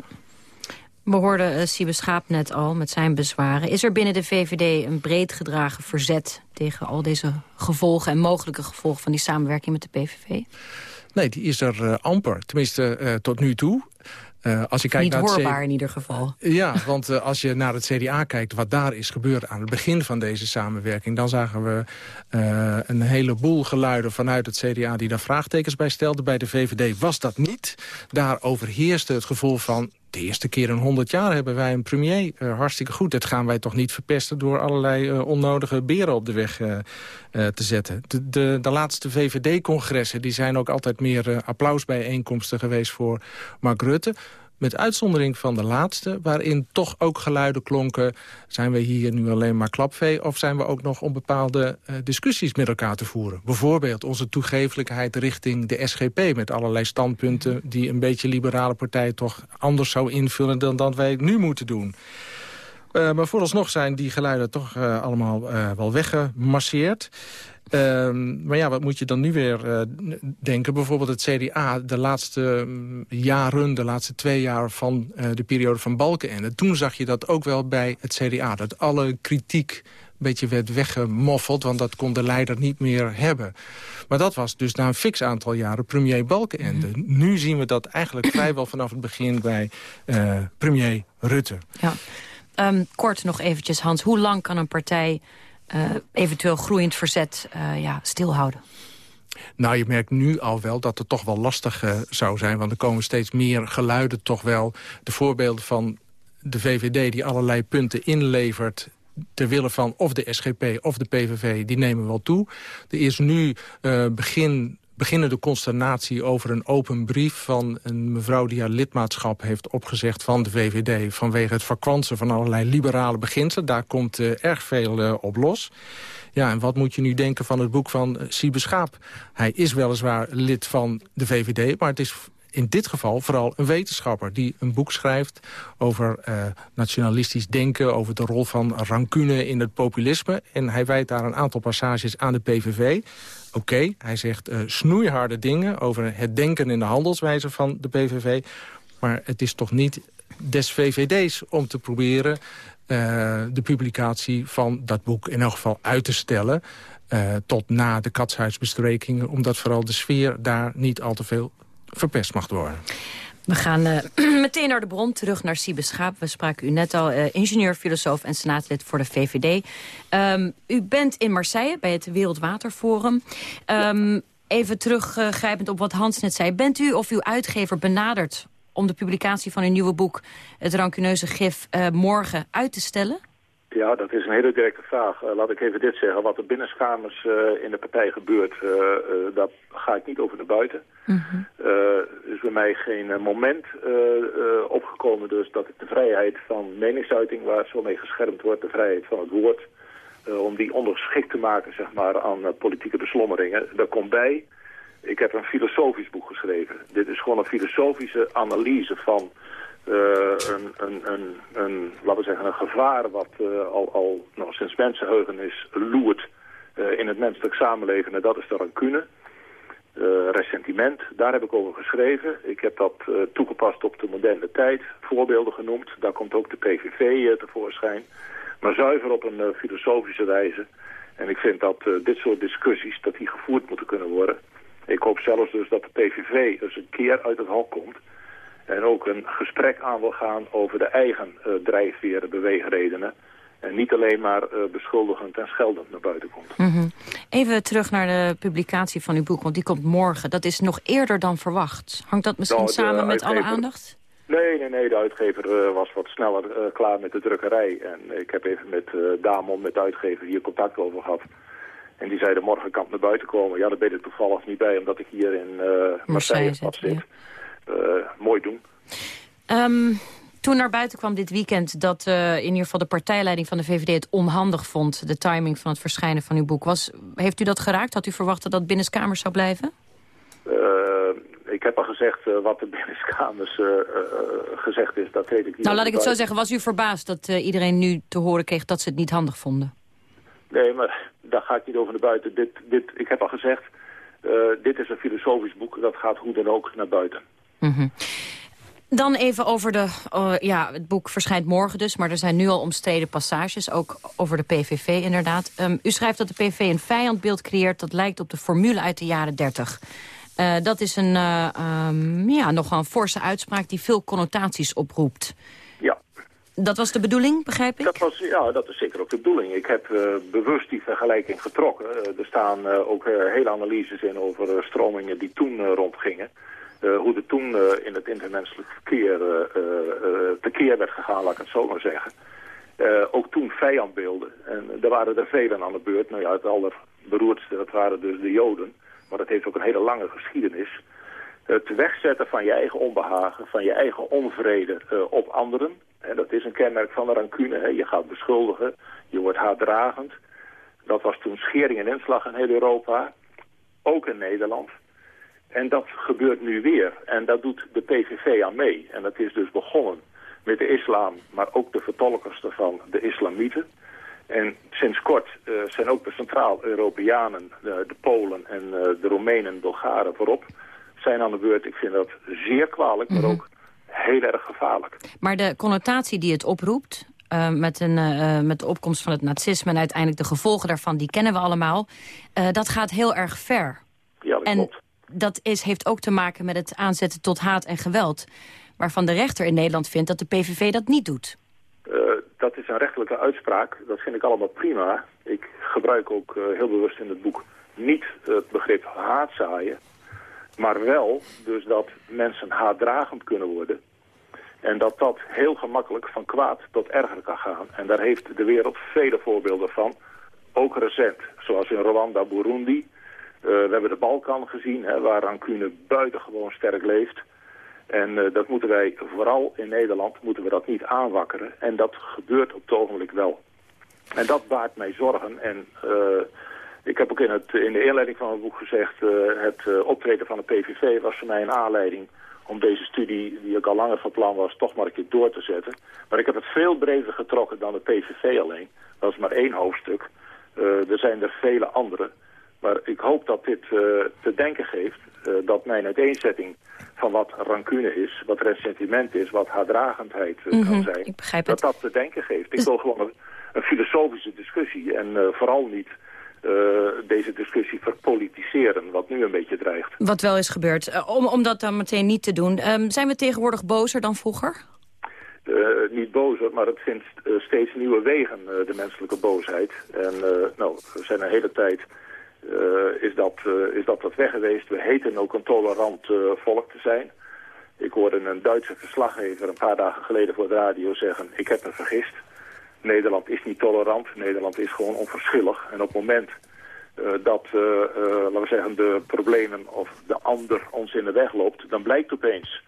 We hoorden uh, Siebe Schaap net al met zijn bezwaren. Is er binnen de VVD een breed gedragen verzet... tegen al deze gevolgen en mogelijke gevolgen van die samenwerking met de PVV? Nee, die is er uh, amper. Tenminste, uh, tot nu toe. Uh, als je kijkt Niet naar hoorbaar in ieder geval. Ja, want uh, als je naar het CDA kijkt... wat daar is gebeurd aan het begin van deze samenwerking... dan zagen we uh, een heleboel geluiden vanuit het CDA... die daar vraagtekens bij stelden. Bij de VVD was dat niet. Daar overheerste het gevoel van de eerste keer in 100 jaar hebben wij een premier. hartstikke goed. Dat gaan wij toch niet verpesten door allerlei onnodige beren op de weg te zetten. De, de, de laatste VVD-congressen die zijn ook altijd meer applausbijeenkomsten geweest voor Mark Rutte. Met uitzondering van de laatste, waarin toch ook geluiden klonken... zijn we hier nu alleen maar klapvee... of zijn we ook nog om bepaalde uh, discussies met elkaar te voeren? Bijvoorbeeld onze toegevelijkheid richting de SGP... met allerlei standpunten die een beetje liberale partij... toch anders zou invullen dan dat wij nu moeten doen. Uh, maar vooralsnog zijn die geluiden toch uh, allemaal uh, wel weggemasseerd. Ehm, maar ja, wat moet je dan nu weer denken? Bijvoorbeeld het CDA, de laatste mm, jaren, de laatste twee jaar van de periode van Balkenende. Toen zag je dat ook wel bij het CDA. Dat alle kritiek een beetje werd weggemoffeld, want dat kon de leider niet meer hebben. Maar dat was dus na een fix aantal jaren premier Balkenende. Mm -hmm. Nu zien we dat eigenlijk vrijwel vanaf het begin bij premier Rutte. Ja. Um, kort nog eventjes, Hans. Hoe lang kan een partij uh, eventueel groeiend verzet uh, ja, stilhouden? Nou, je merkt nu al wel dat het toch wel lastig uh, zou zijn. Want er komen steeds meer geluiden toch wel. De voorbeelden van de VVD die allerlei punten inlevert ter wille van of de SGP of de PVV, die nemen wel toe. Er is nu begin beginnende consternatie over een open brief van een mevrouw die haar lidmaatschap heeft opgezegd van de VVD vanwege het vakwansen van allerlei liberale beginselen. Daar komt uh, erg veel uh, op los. Ja, en wat moet je nu denken van het boek van uh, Siebe Schaap? Hij is weliswaar lid van de VVD, maar het is in dit geval vooral een wetenschapper... die een boek schrijft over nationalistisch denken... over de rol van rancune in het populisme. En hij wijt daar een aantal passages aan de PVV. Oké, hij zegt uh, snoeiharde dingen over het denken in de handelswijze van de PVV. Maar het is toch niet des VVD's om te proberen... Uh, de publicatie van dat boek in elk geval uit te stellen... Uh, tot na de katshuisbesprekingen... omdat vooral de sfeer daar niet al te veel verpest mag worden. We gaan uh, meteen naar de bron, terug naar Siebe Schaap. We spraken u net al, uh, ingenieur, filosoof en senaatlid voor de VVD. Um, u bent in Marseille bij het Wereldwaterforum. Um, even teruggrijpend op wat Hans net zei. Bent u of uw uitgever benaderd om de publicatie van uw nieuwe boek... Het rancuneuze gif uh, morgen uit te stellen? Ja, dat is een hele directe vraag. Uh, laat ik even dit zeggen. Wat er binnenschamers uh, in de partij gebeurt, uh, daar ga ik niet over naar buiten. Mm -hmm. Er is bij mij geen moment opgekomen dus dat ik de vrijheid van meningsuiting, waar zo mee geschermd wordt, de vrijheid van het woord, om die ondergeschikt te maken zeg maar, aan politieke beslommeringen. Daar komt bij, ik heb een filosofisch boek geschreven. Dit is gewoon een filosofische analyse van een, een, een, een, laten we zeggen, een gevaar wat uh, al, al nog sinds mensenheugenis loert uh, in het menselijk samenleven. En dat is de rancune, ressentiment. Daar heb ik over geschreven. Ik heb dat toegepast op de moderne tijd, voorbeelden genoemd. Daar komt ook de PVV tevoorschijn. Maar zuiver op een filosofische wijze. En ik vind dat dit soort discussies, dat die gevoerd moeten kunnen worden. Ik hoop zelfs dus dat de PVV eens een keer uit het hok komt en ook een gesprek aan wil gaan over de eigen uh, drijfveren, beweegredenen. En niet alleen maar uh, beschuldigend en scheldend naar buiten komt. Mm -hmm. Even terug naar de publicatie van uw boek, want die komt morgen. Dat is nog eerder dan verwacht. Hangt dat misschien nou, samen met alle aandacht? Nee, nee, nee. De uitgever uh, was wat sneller uh, klaar met de drukkerij. En ik heb even met Damon, met de uitgever, hier contact over gehad. En die zeiden morgen kan het naar buiten komen. Ja, daar ben ik toevallig niet bij, omdat ik hier in Marseille zit. zit. Ja. Uh, mooi doen. Um, toen naar buiten kwam dit weekend dat uh, in ieder geval de partijleiding van de VVD het onhandig vond, de timing van het verschijnen van uw boek. Was, heeft u dat geraakt? Had u verwacht dat dat binnenskamers zou blijven? Uh, ik heb al gezegd wat de binnenskamers gezegd is, dat weet ik niet. Nou, laat ik het zo zeggen. Was u verbaasd dat iedereen nu te horen kreeg dat ze het niet handig vonden? Nee, maar daar ga ik niet over naar buiten. Dit, dit, ik heb al gezegd, dit is een filosofisch boek. Dat gaat hoe dan ook naar buiten. Mm -hmm. Dan even over de... Uh, ja, het boek verschijnt morgen dus, maar er zijn nu al omstreden passages. Ook over de PVV inderdaad. Um, u schrijft dat de PVV een vijandbeeld creëert... dat lijkt op de formule uit de jaren 30. Uh, dat is een uh, um, ja, nogal een forse uitspraak die veel connotaties oproept. Ja. Dat was de bedoeling, begrijp ik? Dat was, ja, dat is zeker ook de bedoeling. Ik heb uh, bewust die vergelijking getrokken. Uh, er staan uh, ook hele analyses in over stromingen die toen rondgingen. Hoe er toen in het intermenselijk verkeer tekeer werd gegaan, laat ik het zo maar zeggen. ook toen vijandbeelden. En er waren er velen aan de beurt. Nou ja, het allerberoerdste, dat waren dus de Joden. Maar dat heeft ook een hele lange geschiedenis. Het wegzetten van je eigen onbehagen, van je eigen onvrede op anderen. En dat is een kenmerk van de rancune. Je gaat beschuldigen, je wordt haatdragend. Dat was toen schering en inslag in heel Europa, ook in Nederland. En dat gebeurt nu weer. En dat doet de PVV aan mee. En dat is dus begonnen met de islam, maar ook de vertolkers ervan, de islamieten. En sinds kort uh, zijn ook de Centraal-Europeanen, de, de, Polen en uh, de Roemenen, Bulgaren voorop, zijn aan de beurt. Ik vind dat zeer kwalijk, maar mhm. ook heel erg gevaarlijk. Maar de connotatie die het oproept, uh, met, een, uh, met de opkomst van het nazisme... en uiteindelijk de gevolgen daarvan, die kennen we allemaal... Uh, dat gaat heel erg ver. Ja, dat en klopt. Dat is, heeft ook te maken met het aanzetten tot haat en geweld... waarvan de rechter in Nederland vindt dat de PVV dat niet doet. dat is een rechtelijke uitspraak. Dat vind ik allemaal prima. Ik gebruik ook heel bewust in het boek niet het begrip haatzaaien... maar wel dus dat mensen haatdragend kunnen worden... En dat dat heel gemakkelijk van kwaad tot erger kan gaan. En daar heeft de wereld vele voorbeelden van. Ook recent, zoals in Rwanda, Burundi. Uh, we hebben de Balkan gezien, hè, waar rancune buitengewoon sterk leeft. En uh, dat moeten wij, vooral in Nederland, moeten we dat niet aanwakkeren. En dat gebeurt op het ogenblik wel. En dat baart mij zorgen. En uh, ik heb ook in, het, in de inleiding van het boek gezegd... het optreden van de PVV was voor mij een aanleiding om deze studie, die ik al langer van plan was, toch maar een keer door te zetten. Maar ik heb het veel breder getrokken dan de PVV alleen. Dat is maar één hoofdstuk. Er zijn er vele andere. Maar ik hoop dat dit uh, te denken geeft uh, dat mijn uiteenzetting van wat rancune is, wat ressentiment is, wat haatdragendheid mm -hmm, kan zijn, dat dat te denken geeft. Ik dus... wil gewoon een, een filosofische discussie en vooral niet deze discussie verpolitiseren, wat nu een beetje dreigt. Wat wel is gebeurd. Om, om dat dan meteen niet te doen. Um, zijn we tegenwoordig bozer dan vroeger? Uh, niet bozer, maar het vindt steeds nieuwe wegen, de menselijke boosheid. En nou, we zijn een hele tijd... is, dat, is dat wat weg geweest. We heten ook een tolerant volk te zijn. Ik hoorde een Duitse verslaggever een paar dagen geleden voor de radio zeggen... ik heb me vergist. Nederland is niet tolerant. Nederland is gewoon onverschillig. En op het moment dat, laten we zeggen, de problemen of de ander ons in de weg loopt... dan blijkt opeens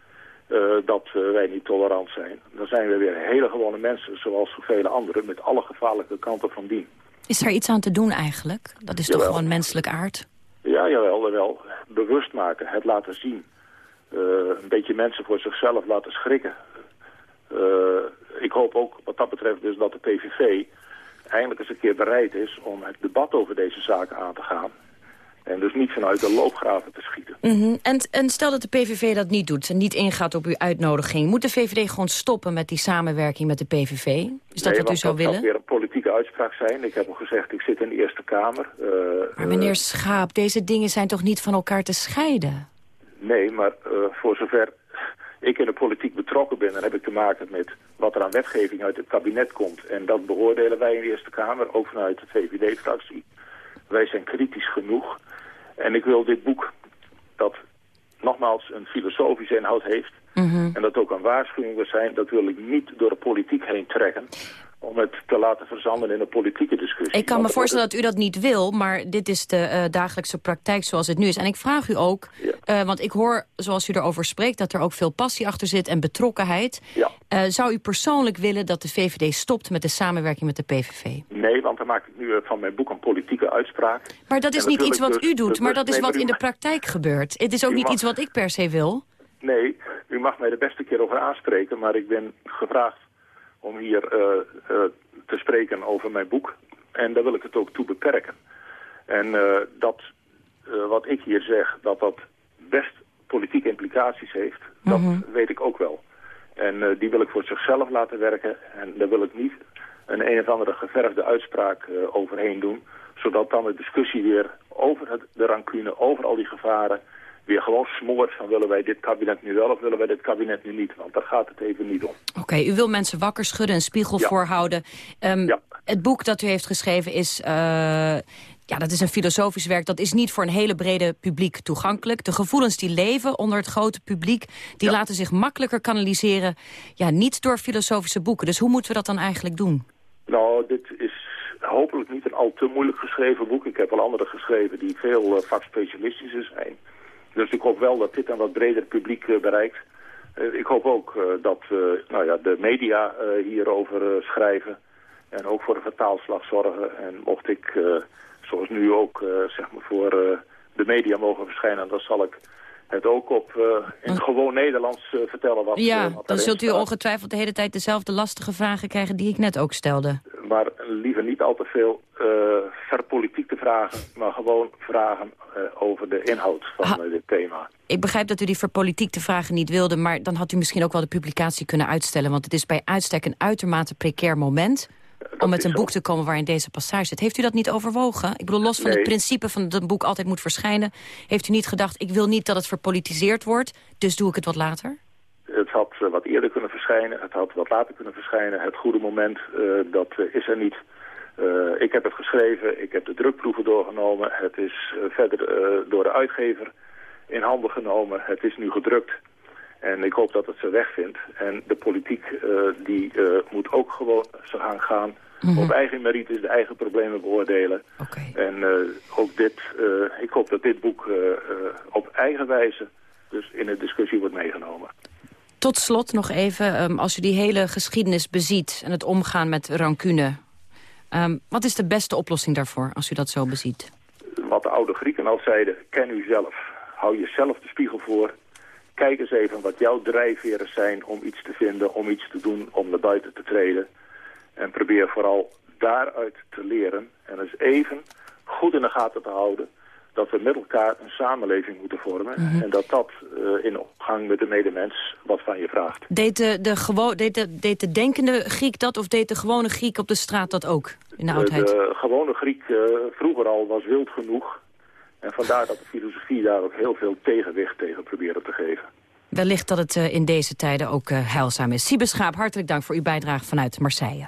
dat wij niet tolerant zijn. Dan zijn we weer hele gewone mensen, zoals zoveel anderen... met alle gevaarlijke kanten van dien. Is er iets aan te doen eigenlijk? Dat is toch gewoon menselijk aard? Ja, jawel, wel. Bewust maken, het laten zien. een beetje mensen voor zichzelf laten schrikken. Uh, ik hoop ook wat dat betreft dus dat de PVV eindelijk eens een keer bereid is om het debat over deze zaken aan te gaan. En dus niet vanuit de loopgraven te schieten. Mm -hmm. en, en stel dat de PVV dat niet doet en niet ingaat op uw uitnodiging. Moet de VVD gewoon stoppen met die samenwerking met de PVV? Is dat nee, wat u zou dat willen? Weer een uitspraak zijn. Ik heb al gezegd, ik zit in de Eerste Kamer. Uh, maar meneer Schaap, deze dingen zijn toch niet van elkaar te scheiden? Nee, maar uh, voor zover ik in de politiek betrokken ben, dan heb ik te maken met wat er aan wetgeving uit het kabinet komt. En dat beoordelen wij in de Eerste Kamer, ook vanuit de VVD-fractie. Wij zijn kritisch genoeg. En ik wil dit boek, dat nogmaals een filosofische inhoud heeft... Mm -hmm. en dat ook een waarschuwing wil zijn, dat wil ik niet door de politiek heen trekken om het te laten verzanden in een politieke discussie. Ik kan me voorstellen dat u dat niet wil, maar dit is de uh, dagelijkse praktijk zoals het nu is. En ik vraag u ook, ja. uh, want ik hoor zoals u erover spreekt... dat er ook veel passie achter zit en betrokkenheid. Ja. Uh, zou u persoonlijk willen dat de VVD stopt met de samenwerking met de PVV? Nee, want dan maak ik nu van mijn boek een politieke uitspraak. Maar dat is niet iets wat dus, u doet, dus, maar dat is wat in de praktijk gebeurt. Het is ook niet mag, iets wat ik per se wil. Nee, u mag mij de beste keer over aanspreken, maar ik ben gevraagd om hier uh, uh, te spreken over mijn boek. En daar wil ik het ook toe beperken. En uh, dat wat ik hier zeg, dat dat best politieke implicaties heeft, mm -hmm. dat weet ik ook wel. En die wil ik voor zichzelf laten werken. En daar wil ik niet een een of andere geverfde uitspraak overheen doen. Zodat dan de discussie weer over het, de rancune, over al die gevaren weer gewoon smoort van willen wij dit kabinet nu wel of willen wij dit kabinet nu niet. Want daar gaat het even niet om. Oké, okay, u wil mensen wakker schudden, een spiegel ja. voorhouden. Um, ja. Het boek dat u heeft geschreven is uh, ja, dat is een filosofisch werk. Dat is niet voor een hele brede publiek toegankelijk. De gevoelens die leven onder het grote publiek... die laten zich makkelijker kanaliseren. Ja, niet door filosofische boeken. Dus hoe moeten we dat dan eigenlijk doen? Nou, dit is hopelijk niet een al te moeilijk geschreven boek. Ik heb al andere geschreven die veel uh, vakspecialistischer zijn. Dus ik hoop wel dat dit een wat breder publiek uh, bereikt. Uh, ik hoop ook dat nou ja, de media hierover schrijven. En ook voor een vertaalslag zorgen. En mocht ik zoals nu ook uh, zeg maar voor uh, de media mogen verschijnen. Dan zal ik het ook op uh, in gewoon Nederlands vertellen. Wat, ja, wat dan zult u ongetwijfeld de hele tijd dezelfde lastige vragen krijgen die ik net ook stelde. Maar liever niet al te veel verpolitiek te vragen, maar gewoon vragen over de inhoud van dit thema. Ik begrijp dat u die verpolitiekte vragen niet wilde, maar dan had u misschien ook wel de publicatie kunnen uitstellen. Want het is bij uitstek een uitermate precair moment om met een boek te komen waarin deze passage zit. Heeft u dat niet overwogen? Ik bedoel, los van Nee. het principe van dat een boek altijd moet verschijnen... heeft u niet gedacht, ik wil niet dat het verpolitiseerd wordt... dus doe ik het wat later? Het had eh, wat eerder kunnen verschijnen, het had wat later kunnen verschijnen. Het goede moment, eh, dat eh, is er niet. Ik heb het geschreven, ik heb de drukproeven doorgenomen. Het is verder door de uitgever in handen genomen. Het is nu gedrukt. En ik hoop dat het zijn weg vindt. En de politiek die moet ook gewoon zijn gang gaan. Mhm. Op eigen merites de eigen problemen beoordelen. En ook dit, ik hoop dat dit boek op eigen wijze dus in de discussie wordt meegenomen. Tot slot nog even, ehm, als u die hele geschiedenis beziet... en het omgaan met rancune... ehm, wat is de beste oplossing daarvoor, als u dat zo beziet? Wat de oude Grieken al zeiden, ken u zelf. Hou jezelf de spiegel voor. Kijk eens even wat jouw drijfveren zijn om iets te vinden, om iets te doen, om naar buiten te treden. En probeer vooral daaruit te leren. En eens even goed in de gaten te houden dat we met elkaar een samenleving moeten vormen. Mhm. En dat dat eh, in omgang met de medemens wat van je vraagt. Deed de, de, deed, de, deed de denkende Griek dat... of deed de gewone Griek op de straat dat ook, in de oudheid? de gewone Griek eh, vroeger al was wild genoeg. En vandaar dat de filosofie daar ook heel veel tegenwicht tegen probeerde te geven. Wellicht dat het eh, in deze tijden ook heilzaam is. Siebe Schaap, hartelijk dank voor uw bijdrage vanuit Marseille.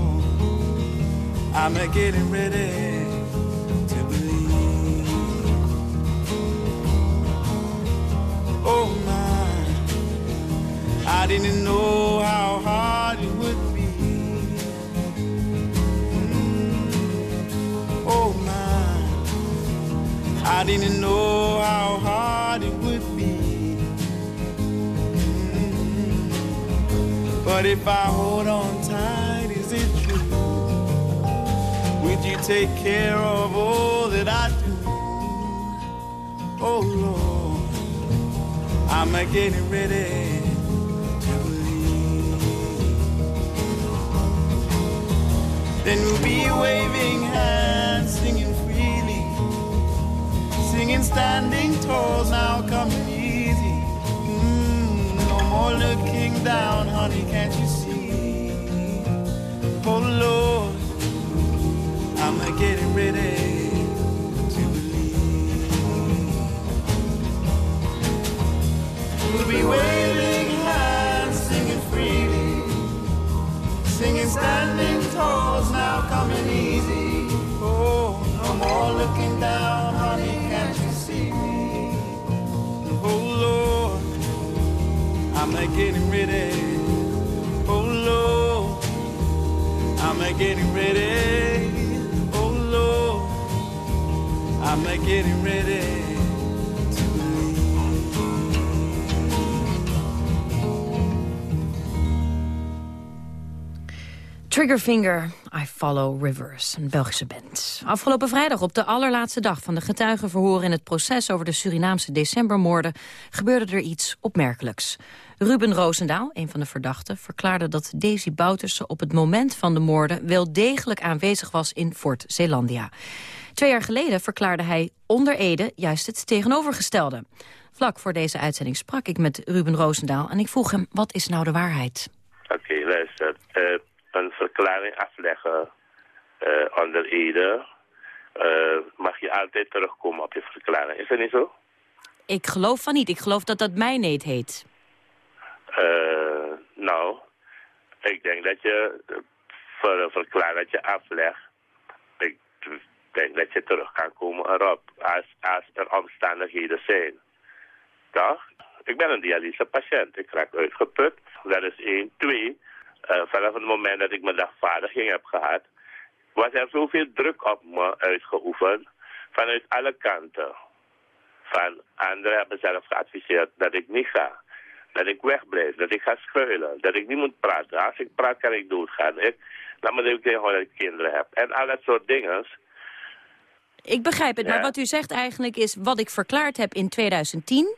I'm a getting ready to believe. Oh my, I didn't know how hard it would be. Mm. Oh my, I didn't know how hard it would be. Mm. But if I hold on tight, You take care of all that I do? Oh Lord, I'm getting ready to believe. Then we'll be waving hands, singing freely, singing standing tall, now coming easy. Mm, no more looking down, honey, can't you see? Oh Lord. I'm getting ready to believe. We'll be waving hands, singing freely, singing standing tall, now coming easy. Oh, no more looking down, honey, can't you see me? Oh Lord, I'm a getting ready. Oh Lord, I'm a getting ready. I'm getting ready to Triggerfinger, I Follow Rivers, een Belgische band. Afgelopen vrijdag, op de allerlaatste dag van de getuigenverhoor... in het proces over de Surinaamse decembermoorden... gebeurde er iets opmerkelijks. Ruben Roosendaal, een van de verdachten, verklaarde dat Daisy Bouterse... op het moment van de moorden wel degelijk aanwezig was in Fort Zeelandia. Twee jaar geleden verklaarde hij onder Ede juist het tegenovergestelde. Vlak voor deze uitzending sprak ik met Ruben Roosendaal... en ik vroeg hem, wat is nou de waarheid? Oké, luister. Uh, een verklaring afleggen uh, onder Ede... Uh, mag je altijd terugkomen op je verklaring. Is dat niet zo? Ik geloof van niet. Ik geloof dat dat mijneet heet. Uh, nou, ik denk dat je voor een verklaring dat je aflegt... Ik dat je terug kan komen erop als, als er omstandigheden zijn. Toch? Ik ben een dialysepatiënt. Ik raak uitgeput. Dat is één. Twee, uh, vanaf het moment dat ik mijn dagvaardiging heb gehad... was er zoveel druk op me uitgeoefend vanuit alle kanten. Van anderen hebben zelf geadviseerd dat ik niet ga. Dat ik wegblijf, dat ik ga schuilen, dat ik niet moet praten. Als ik praat kan ik doodgaan. Ik, dan moet ik gewoon dat ik kinderen heb. En al dat soort dingen. Ik begrijp het, maar wat u zegt eigenlijk is... wat ik verklaard heb in 2010,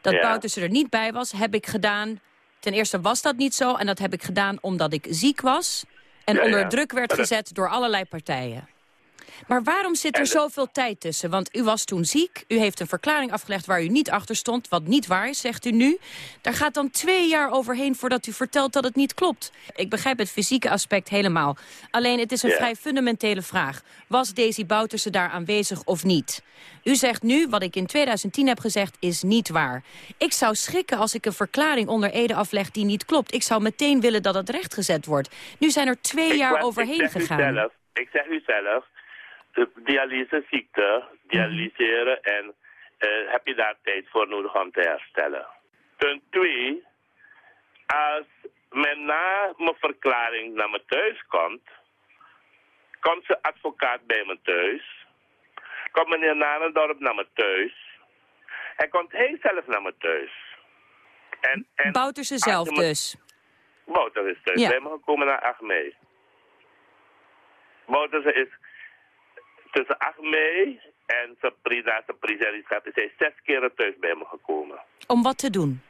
dat ja. Bouterse er niet bij was... heb ik gedaan Ten eerste was dat niet zo en dat heb ik gedaan omdat ik ziek was... en Ja, onder druk werd dat- gezet door allerlei partijen. Maar waarom zit er zoveel tijd tussen? Want u was toen ziek, u heeft een verklaring afgelegd waar u niet achter stond... wat niet waar is, zegt u nu. Daar gaat dan twee jaar overheen voordat u vertelt dat het niet klopt. Ik begrijp het fysieke aspect helemaal. Alleen het is een Ja. vrij fundamentele vraag. Was Daisy Bouterse daar aanwezig of niet? U zegt nu, wat ik in 2010 heb gezegd, is niet waar. Ik zou schrikken als ik een verklaring onder Ede afleg die niet klopt. Ik zou meteen willen dat het rechtgezet wordt. Nu zijn er twee Ik jaar overheen ik zeg u gegaan. Zelf, ik zeg u zelf, de dialyseziekte, dialyseren en eh, heb je daar tijd voor nodig om te herstellen. Punt twee, als men na mijn verklaring naar me thuis komt, komt zijn advocaat bij me thuis, komt meneer Narendorp naar me thuis, en komt hij zelf naar me thuis. En, en Bouterse als zelf me- dus. Wouter is thuis Ja. bij me gekomen na 8 mei. Wouter is tussen 8 mei en zijn pri- na zijn presidentschap is hij zes keren thuis bij me gekomen. Om wat te doen?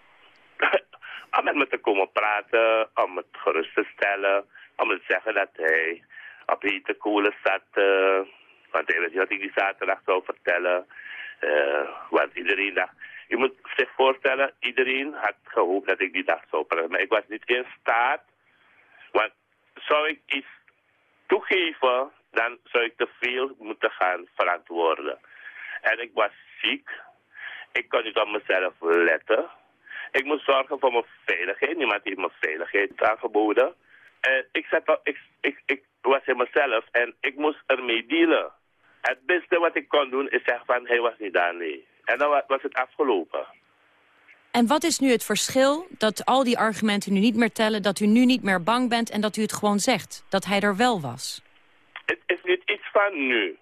om met me te komen praten, om het gerust te stellen, om te zeggen dat hij op hete koelen zat. eh, want hij wist niet wat ik die zaterdag zou vertellen. Eh, want iedereen dacht, je moet zich voorstellen, iedereen had gehoopt dat ik die dag zou praten. Maar ik was niet in staat, want zou ik iets toegeven, dan zou ik te veel moeten gaan verantwoorden. En ik was ziek. Ik kon niet op mezelf letten. Ik moest zorgen voor mijn veiligheid. Niemand heeft me veiligheid aangeboden. En ik, zat ik, ik, ik was in mezelf en ik moest ermee dealen. Het beste wat ik kon doen is zeggen van hij was niet daar, nee. En dan wa- was het afgelopen. En wat is nu het verschil dat al die argumenten nu niet meer tellen... dat u nu niet meer bang bent en dat u het gewoon zegt? Dat hij er wel was? Het is niet iets van nu.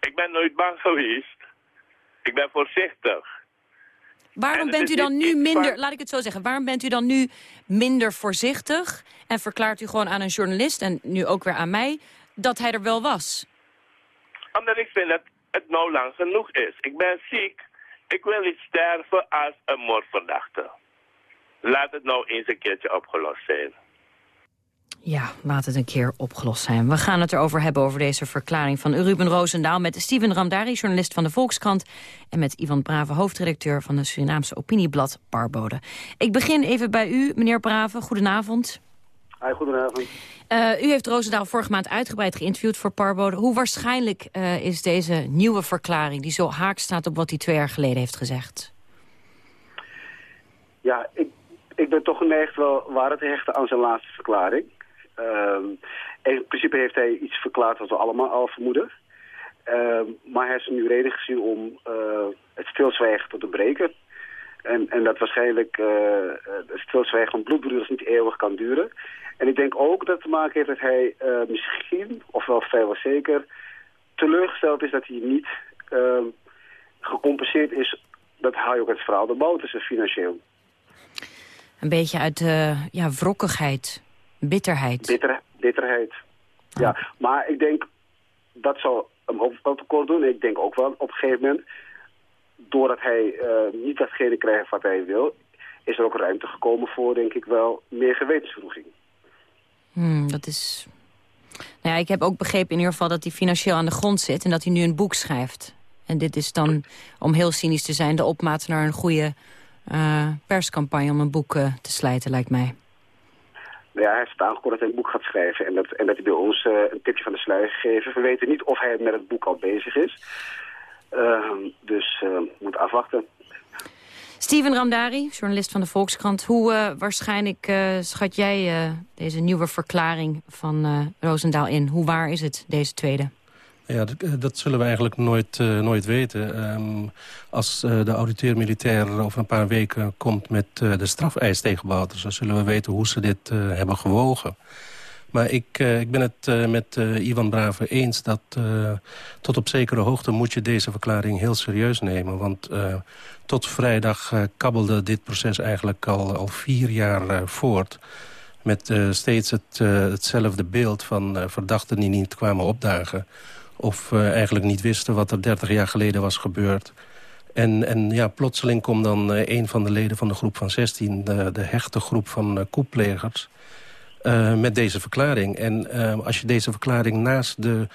Ik ben nooit bang geweest. Ik ben voorzichtig. Waarom bent u dan nu minder, laat ik het zo zeggen... waarom bent u dan nu minder voorzichtig... en verklaart u gewoon aan een journalist en nu ook weer aan mij... dat hij er wel was? Omdat ik vind dat het nou lang genoeg is. Ik ben ziek. Ik wil niet sterven als een moordverdachte. Laat het nou eens een keertje opgelost zijn. Ja, laat het een keer opgelost zijn. We gaan het erover hebben, over deze verklaring van Ruben Roosendaal... met Steven Ramdari, journalist van de Volkskrant... en met Ivan Brave, hoofdredacteur van de Surinaamse opinieblad Barbode. Ik begin even bij u, meneer Brave. Goedenavond. Hi, goedenavond. Eh, u heeft Roosendaal vorige maand uitgebreid geïnterviewd voor Parbode. Hoe waarschijnlijk eh, is deze nieuwe verklaring... die zo haak staat op wat hij twee jaar geleden heeft gezegd? Ja, ik, ik ben toch geneigd wel waarde te hechten aan zijn laatste verklaring. Ehm, in principe heeft hij iets verklaard wat we allemaal al vermoeden. Ehm, maar hij heeft nu reden gezien om eh, het stilzwijgen te doorbreken. En, en dat waarschijnlijk eh, het stilzwijgen van bloedbroeders niet eeuwig kan duren. En ik denk ook dat het te maken heeft dat hij eh, misschien, of wel vrijwel zeker, teleurgesteld is dat hij niet ehm, gecompenseerd is. Dat haal je ook het verhaal de Bouterse financieel. Een beetje uit eh, ja, wrokkigheid, bitterheid. Bitter, bitterheid. Ja, maar ik denk, dat zal hem ook wel tekort doen. Ik denk ook wel op een gegeven moment, doordat hij uh, niet datgene krijgt wat hij wil, is er ook ruimte gekomen voor, denk ik wel, meer gewetensvroeging. Hmm, dat is... Nou ja, ik heb ook begrepen in ieder geval dat hij financieel aan de grond zit... en dat hij nu een boek schrijft. En dit is dan, om heel cynisch te zijn, de opmaat naar een goede uh, perscampagne... om een boek uh, te slijten, lijkt mij. Nou ja, hij heeft aangekondigd dat hij een boek gaat schrijven. En dat, en dat hij bij ons uh, een tipje van de sluier gegeven. We weten niet of hij met het boek al bezig is. Uh, dus uh, moet afwachten. Steven Ramdari, journalist van de Volkskrant. Hoe uh, waarschijnlijk schat jij deze nieuwe verklaring van Roosendaal in? Hoe waar is het, deze tweede? Ja, dat, eh, dat, zullen we eigenlijk nooit, uh, nooit weten. Um, als uh, de auditeur militair over een paar weken komt met de strafeis tegen Wouters... dan zullen we weten hoe ze dit hebben gewogen. Maar ik, ik ben het met Ivan Brave eens dat tot op zekere hoogte... moet je deze verklaring heel serieus nemen. Want tot vrijdag kabbelde dit proces eigenlijk al, al vier jaar voort met steeds het, hetzelfde beeld van verdachten die niet kwamen opdagen of uh, eigenlijk niet wisten wat er 30 jaar geleden was gebeurd. En, en ja, plotseling komt dan uh, een van de leden van de groep van 16... de, de hechte groep van uh, koeplegers, met deze verklaring. En als je deze verklaring naast de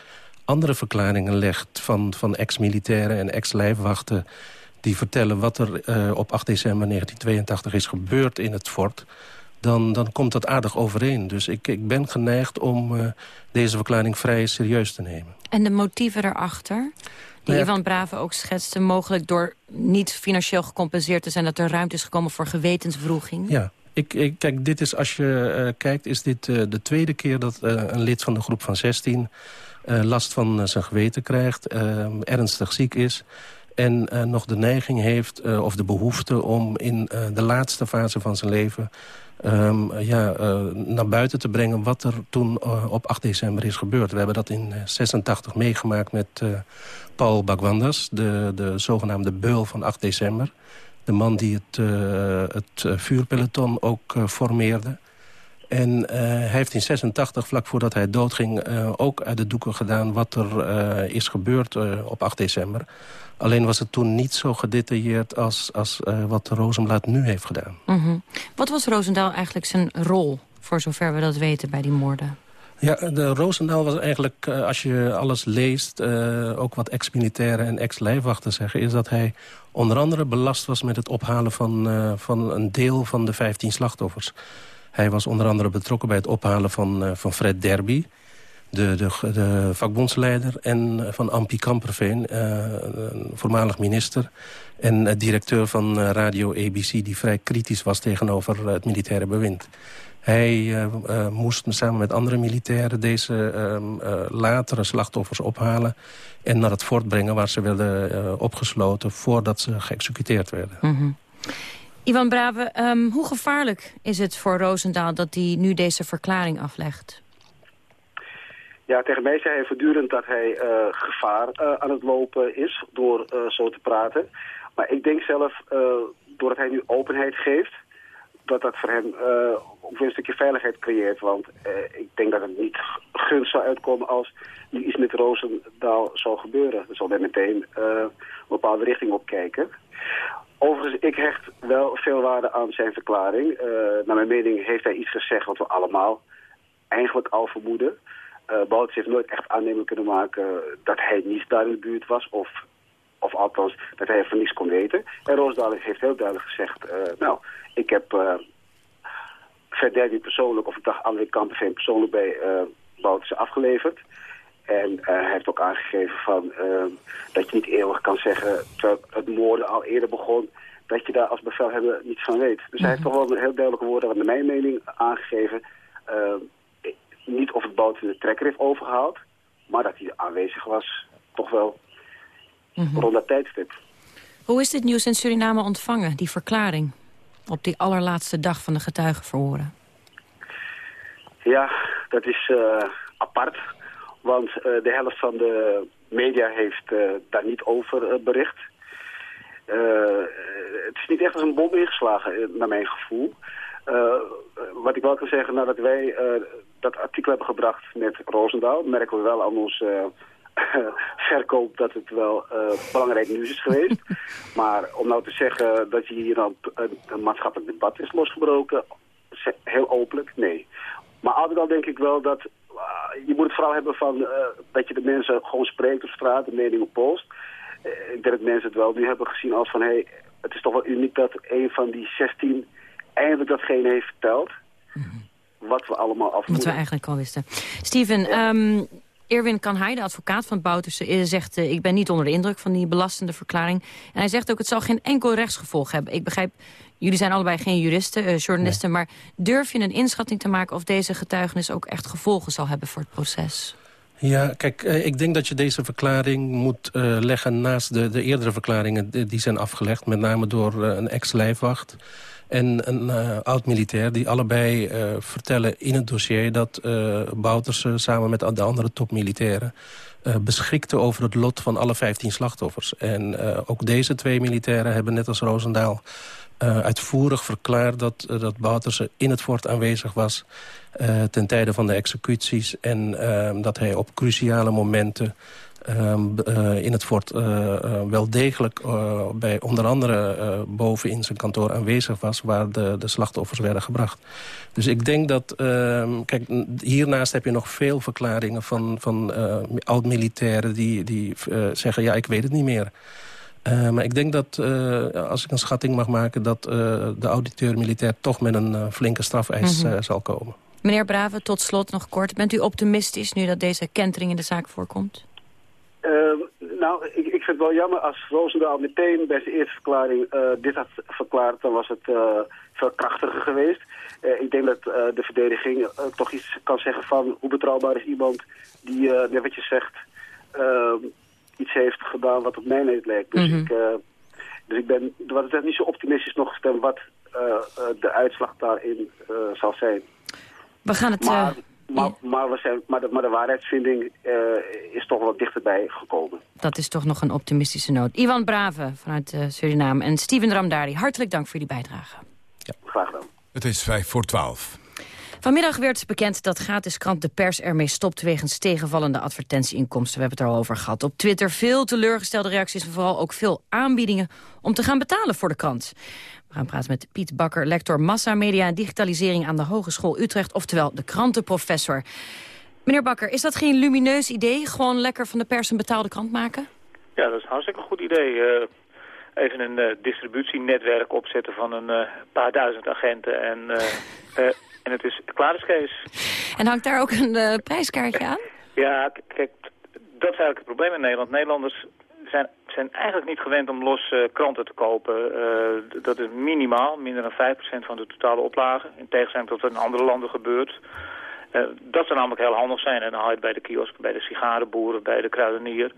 andere verklaringen legt... van, van ex-militairen en ex-lijfwachten... die vertellen wat er op 8 december 1982 is gebeurd in het fort dan, dan komt dat aardig overeen. Dus ik, ik ben geneigd om uh, deze verklaring vrij serieus te nemen. En de motieven erachter? Die nou Ivan Brave ook schetste, mogelijk door niet financieel gecompenseerd te zijn... dat er ruimte is gekomen voor gewetensvroeging? Ja, ik, ik, kijk, dit is, als je uh, kijkt, is dit uh, de tweede keer dat uh, een lid van de groep van 16 last van zijn geweten krijgt, ernstig ziek is en nog de neiging heeft of de behoefte om in de laatste fase van zijn leven um, ja, uh, naar buiten te brengen wat er toen uh, op 8 december is gebeurd. We hebben dat in 86 meegemaakt met uh, Paul Bagwandas, de, de zogenaamde beul van 8 december. De man die het, het vuurpeloton ook formeerde. En hij heeft in 86, vlak voordat hij doodging, ook uit de doeken gedaan... wat er is gebeurd op 8 december. Alleen was het toen niet zo gedetailleerd als, als uh, wat Rozenblaad nu heeft gedaan. Mm -hmm. Wat was Roosendaal eigenlijk zijn rol, voor zover we dat weten, bij die moorden? Ja, de Roosendaal was eigenlijk, uh, als je alles leest... Uh, ook wat ex-militairen en ex-lijfwachten zeggen... is dat hij onder andere belast was met het ophalen van, van een deel van de 15 slachtoffers. Hij was onder andere betrokken bij het ophalen van, van Fred Derby de, de, de vakbondsleider en van Ampi Kamperveen, uh, voormalig minister... en directeur van eh, Radio ABC, die vrij kritisch was tegenover het militaire bewind. Hij moest samen met andere militairen deze uh, latere slachtoffers ophalen... en naar het fort brengen waar ze werden opgesloten voordat ze geëxecuteerd werden. -hmm. Ivan Brave, um, hoe gevaarlijk is het voor Roosendaal dat hij nu deze verklaring aflegt? Ja, tegen mij zei hij voortdurend dat hij uh, gevaar uh, aan het lopen is door uh, zo te praten. Maar ik denk zelf, doordat hij nu openheid geeft, dat dat voor hem ook een stukje veiligheid creëert. Want ik denk dat het niet gunst zou uitkomen als nu iets met Roosendaal zou gebeuren. Dan zal hij meteen een bepaalde richting op kijken. Overigens, ik hecht wel veel waarde aan zijn verklaring. naar mijn mening heeft hij iets gezegd wat we allemaal eigenlijk al vermoeden. Uh, heeft nooit echt aannemelijk kunnen maken dat hij niet daar in de buurt was. Of, of althans, dat hij van niets kon weten. En Roosdaal heeft heel duidelijk gezegd... Uh, nou, ik heb uh, Verderdi persoonlijk, of ik dacht André Kampenveen persoonlijk bij uh, afgeleverd. En hij heeft ook aangegeven van, dat je niet eeuwig kan zeggen... terwijl het moorden al eerder begon dat je daar als bevelhebber niets van weet. Dus hij heeft toch wel een heel duidelijke woorden, naar mijn mening, aangegeven niet of het boot de trekker heeft overgehaald, maar dat hij aanwezig was, toch wel mm rond dat tijdstip. Hoe is dit nieuws in Suriname ontvangen, die verklaring, op die allerlaatste dag van de getuigenverhoren? Ja, dat is uh, apart, want uh, de helft van de media heeft uh, daar niet over bericht. het is niet echt als een bom ingeslagen, naar mijn gevoel. wat ik wel kan zeggen, nadat wij dat artikel hebben gebracht met Roosendaal, merken we wel aan ons verkoop dat het wel belangrijk nieuws is geweest. maar om nou te zeggen dat je hier dan een, een maatschappelijk debat is losgebroken, heel openlijk, nee. Maar altijd al denk ik wel dat je moet het vooral hebben van dat je de mensen gewoon spreekt op straat, de meningen post. ik denk dat mensen het wel nu hebben gezien als van, hé, hey, het is toch wel uniek dat een van die 16 eindelijk datgene heeft verteld. Wat we allemaal afvoeren. Wat we eigenlijk al wisten. Steven, ja. um, Erwin Kanhai, de advocaat van Bouterse, eh, zegt... Uh, ik ben niet onder de indruk van die belastende verklaring. En hij zegt ook, het zal geen enkel rechtsgevolg hebben. Ik begrijp, jullie zijn allebei geen juristen, uh, journalisten... maar durf je een inschatting te maken of deze getuigenis ook echt gevolgen zal hebben voor het proces? Ja, kijk, ik denk dat je deze verklaring moet uh, leggen naast de, de eerdere verklaringen die zijn afgelegd. Met name door uh, een ex-lijfwacht en een uh, oud-militair... die allebei uh, vertellen in het dossier dat uh, Bouterse samen met de andere topmilitairen... beschikte over het lot van alle 15 slachtoffers. En ook deze twee militairen hebben net als Roosendaal... uitvoerig verklaard dat, dat Bouterse in het fort aanwezig was... ten tijde van de executies en dat hij op cruciale momenten... Uh, uh, in het fort uh, wel degelijk bij onder andere boven in zijn kantoor aanwezig was... waar de, de slachtoffers werden gebracht. Dus ik denk dat... Ehm, kijk, hiernaast heb je nog veel verklaringen van, van oud-militairen... die, die zeggen, ja, ik weet het niet meer. maar ik denk dat, als ik een schatting mag maken... dat de auditeur-militair toch met een flinke strafeis mm -hmm. zal komen. Meneer Brave, tot slot nog kort. Bent u optimistisch nu dat deze kentering in de zaak voorkomt? Uh, nou, ik, ik vind het wel jammer als Roosendaal meteen bij zijn eerste verklaring uh, dit had verklaard, dan was het uh, veel krachtiger geweest. ik denk dat de verdediging toch iets kan zeggen van hoe betrouwbaar is iemand die, net wat je zegt, ehm, iets heeft gedaan wat op mij niet lijkt. Dus, mm -hmm. ik, dus ik ben wat het niet zo optimistisch nog gestemd wat de uitslag daarin zal zijn. We gaan het... Maar, maar, maar, we zijn, maar, de, maar de waarheidsvinding uh, is toch wat dichterbij gekomen. Dat is toch nog een optimistische noot. Ivan Brave vanuit uh, Suriname en Steven Ramdari, hartelijk dank voor die bijdrage. Ja. Graag gedaan. Het is vijf voor twaalf. Vanmiddag werd bekend dat gratis krant De Pers ermee stopt... wegens tegenvallende advertentieinkomsten. We hebben het er al over gehad. Op Twitter veel teleurgestelde reacties... en vooral ook veel aanbiedingen om te gaan betalen voor de krant. We gaan praten met Piet Bakker, lector Massa Media en Digitalisering... aan de Hogeschool Utrecht, oftewel de krantenprofessor. Meneer Bakker, is dat geen lumineus idee? Gewoon lekker van de pers een betaalde krant maken? Ja, dat is hartstikke een goed idee. Uh, even een uh, distributienetwerk opzetten van een uh, paar duizend agenten... en en het is klaar is Kees. En hangt daar ook een prijskaartje aan? Ja, kijk, dat is eigenlijk het probleem in Nederland. Nederlanders zijn, zijn eigenlijk niet gewend om los uh, kranten te kopen. Uh, dat is minimaal, minder dan 5% van de totale oplage. In tegenstelling tot wat in andere landen gebeurt. Uh, dat zou namelijk heel handig zijn. En dan haal je het bij de kiosk, bij de sigarenboeren, bij de kruidenier.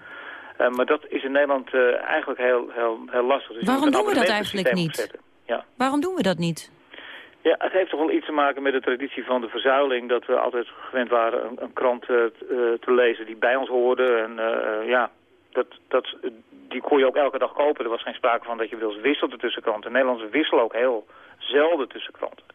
maar dat is in Nederland eigenlijk heel, heel, heel lastig. Dus Waarom doen we dat eigenlijk niet? Ja. Waarom doen we dat niet? Ja, het heeft toch wel iets te maken met de traditie van de verzuiling. Dat we altijd gewend waren een, een krant uh, te lezen die bij ons hoorde. En uh, ja, dat, dat, die kon je ook elke dag kopen. Er was geen sprake van dat je wel eens wisselt tussen kranten. Nederlanders wisselen ook heel zelden tussen kranten.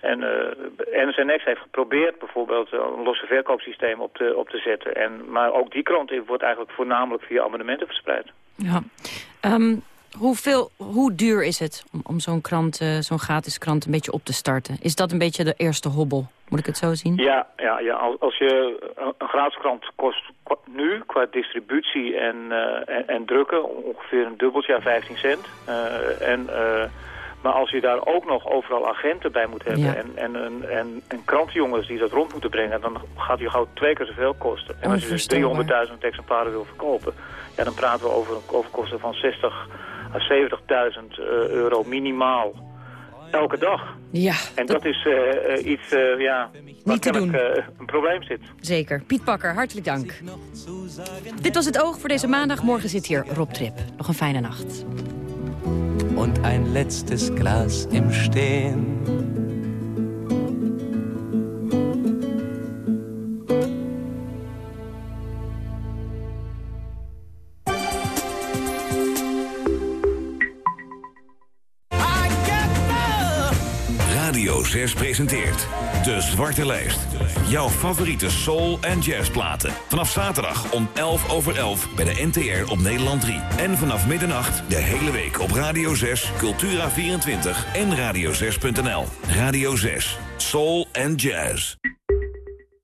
En uh, NSNX heeft geprobeerd bijvoorbeeld een losse verkoopsysteem op te, op te zetten. En, maar ook die krant wordt eigenlijk voornamelijk via abonnementen verspreid. Ja. Um, Hoeveel, hoe duur is het om, om zo'n krant, uh, zo'n gratis krant een beetje op te starten? Is dat een beetje de eerste hobbel? Moet ik het zo zien? Ja, ja, ja. als je een gratis krant kost nu qua distributie en, uh, en, en, drukken ongeveer een dubbeltje, ja, 15 cent. Uh, en, maar als je daar ook nog overal agenten bij moet hebben ja. en, en, en, en, en krantenjongens die dat rond moeten brengen, dan gaat je gauw twee keer zoveel kosten. En als je dus 300.000 exemplaren wil verkopen, ja, dan praten we over, over kosten van 60 à 70.000 euro minimaal elke dag. Ja. En dat, dat is uh, iets uh, ja, Niet te doen. Uh, een probleem zit. Zeker. Piet Pakker, hartelijk dank. Dit was het oog voor deze maandag. Morgen zit hier Rob Trip. Nog een fijne nacht. Und ein letztes Glas im Stehen. Radio 6 presenteert De Zwarte Lijst. Jouw favoriete soul- en jazzplaten. Vanaf zaterdag om 11 over 11 bij de NTR op Nederland 3. En vanaf middernacht de hele week op Radio 6, Cultura24 en radio6.nl. Radio 6, soul en jazz.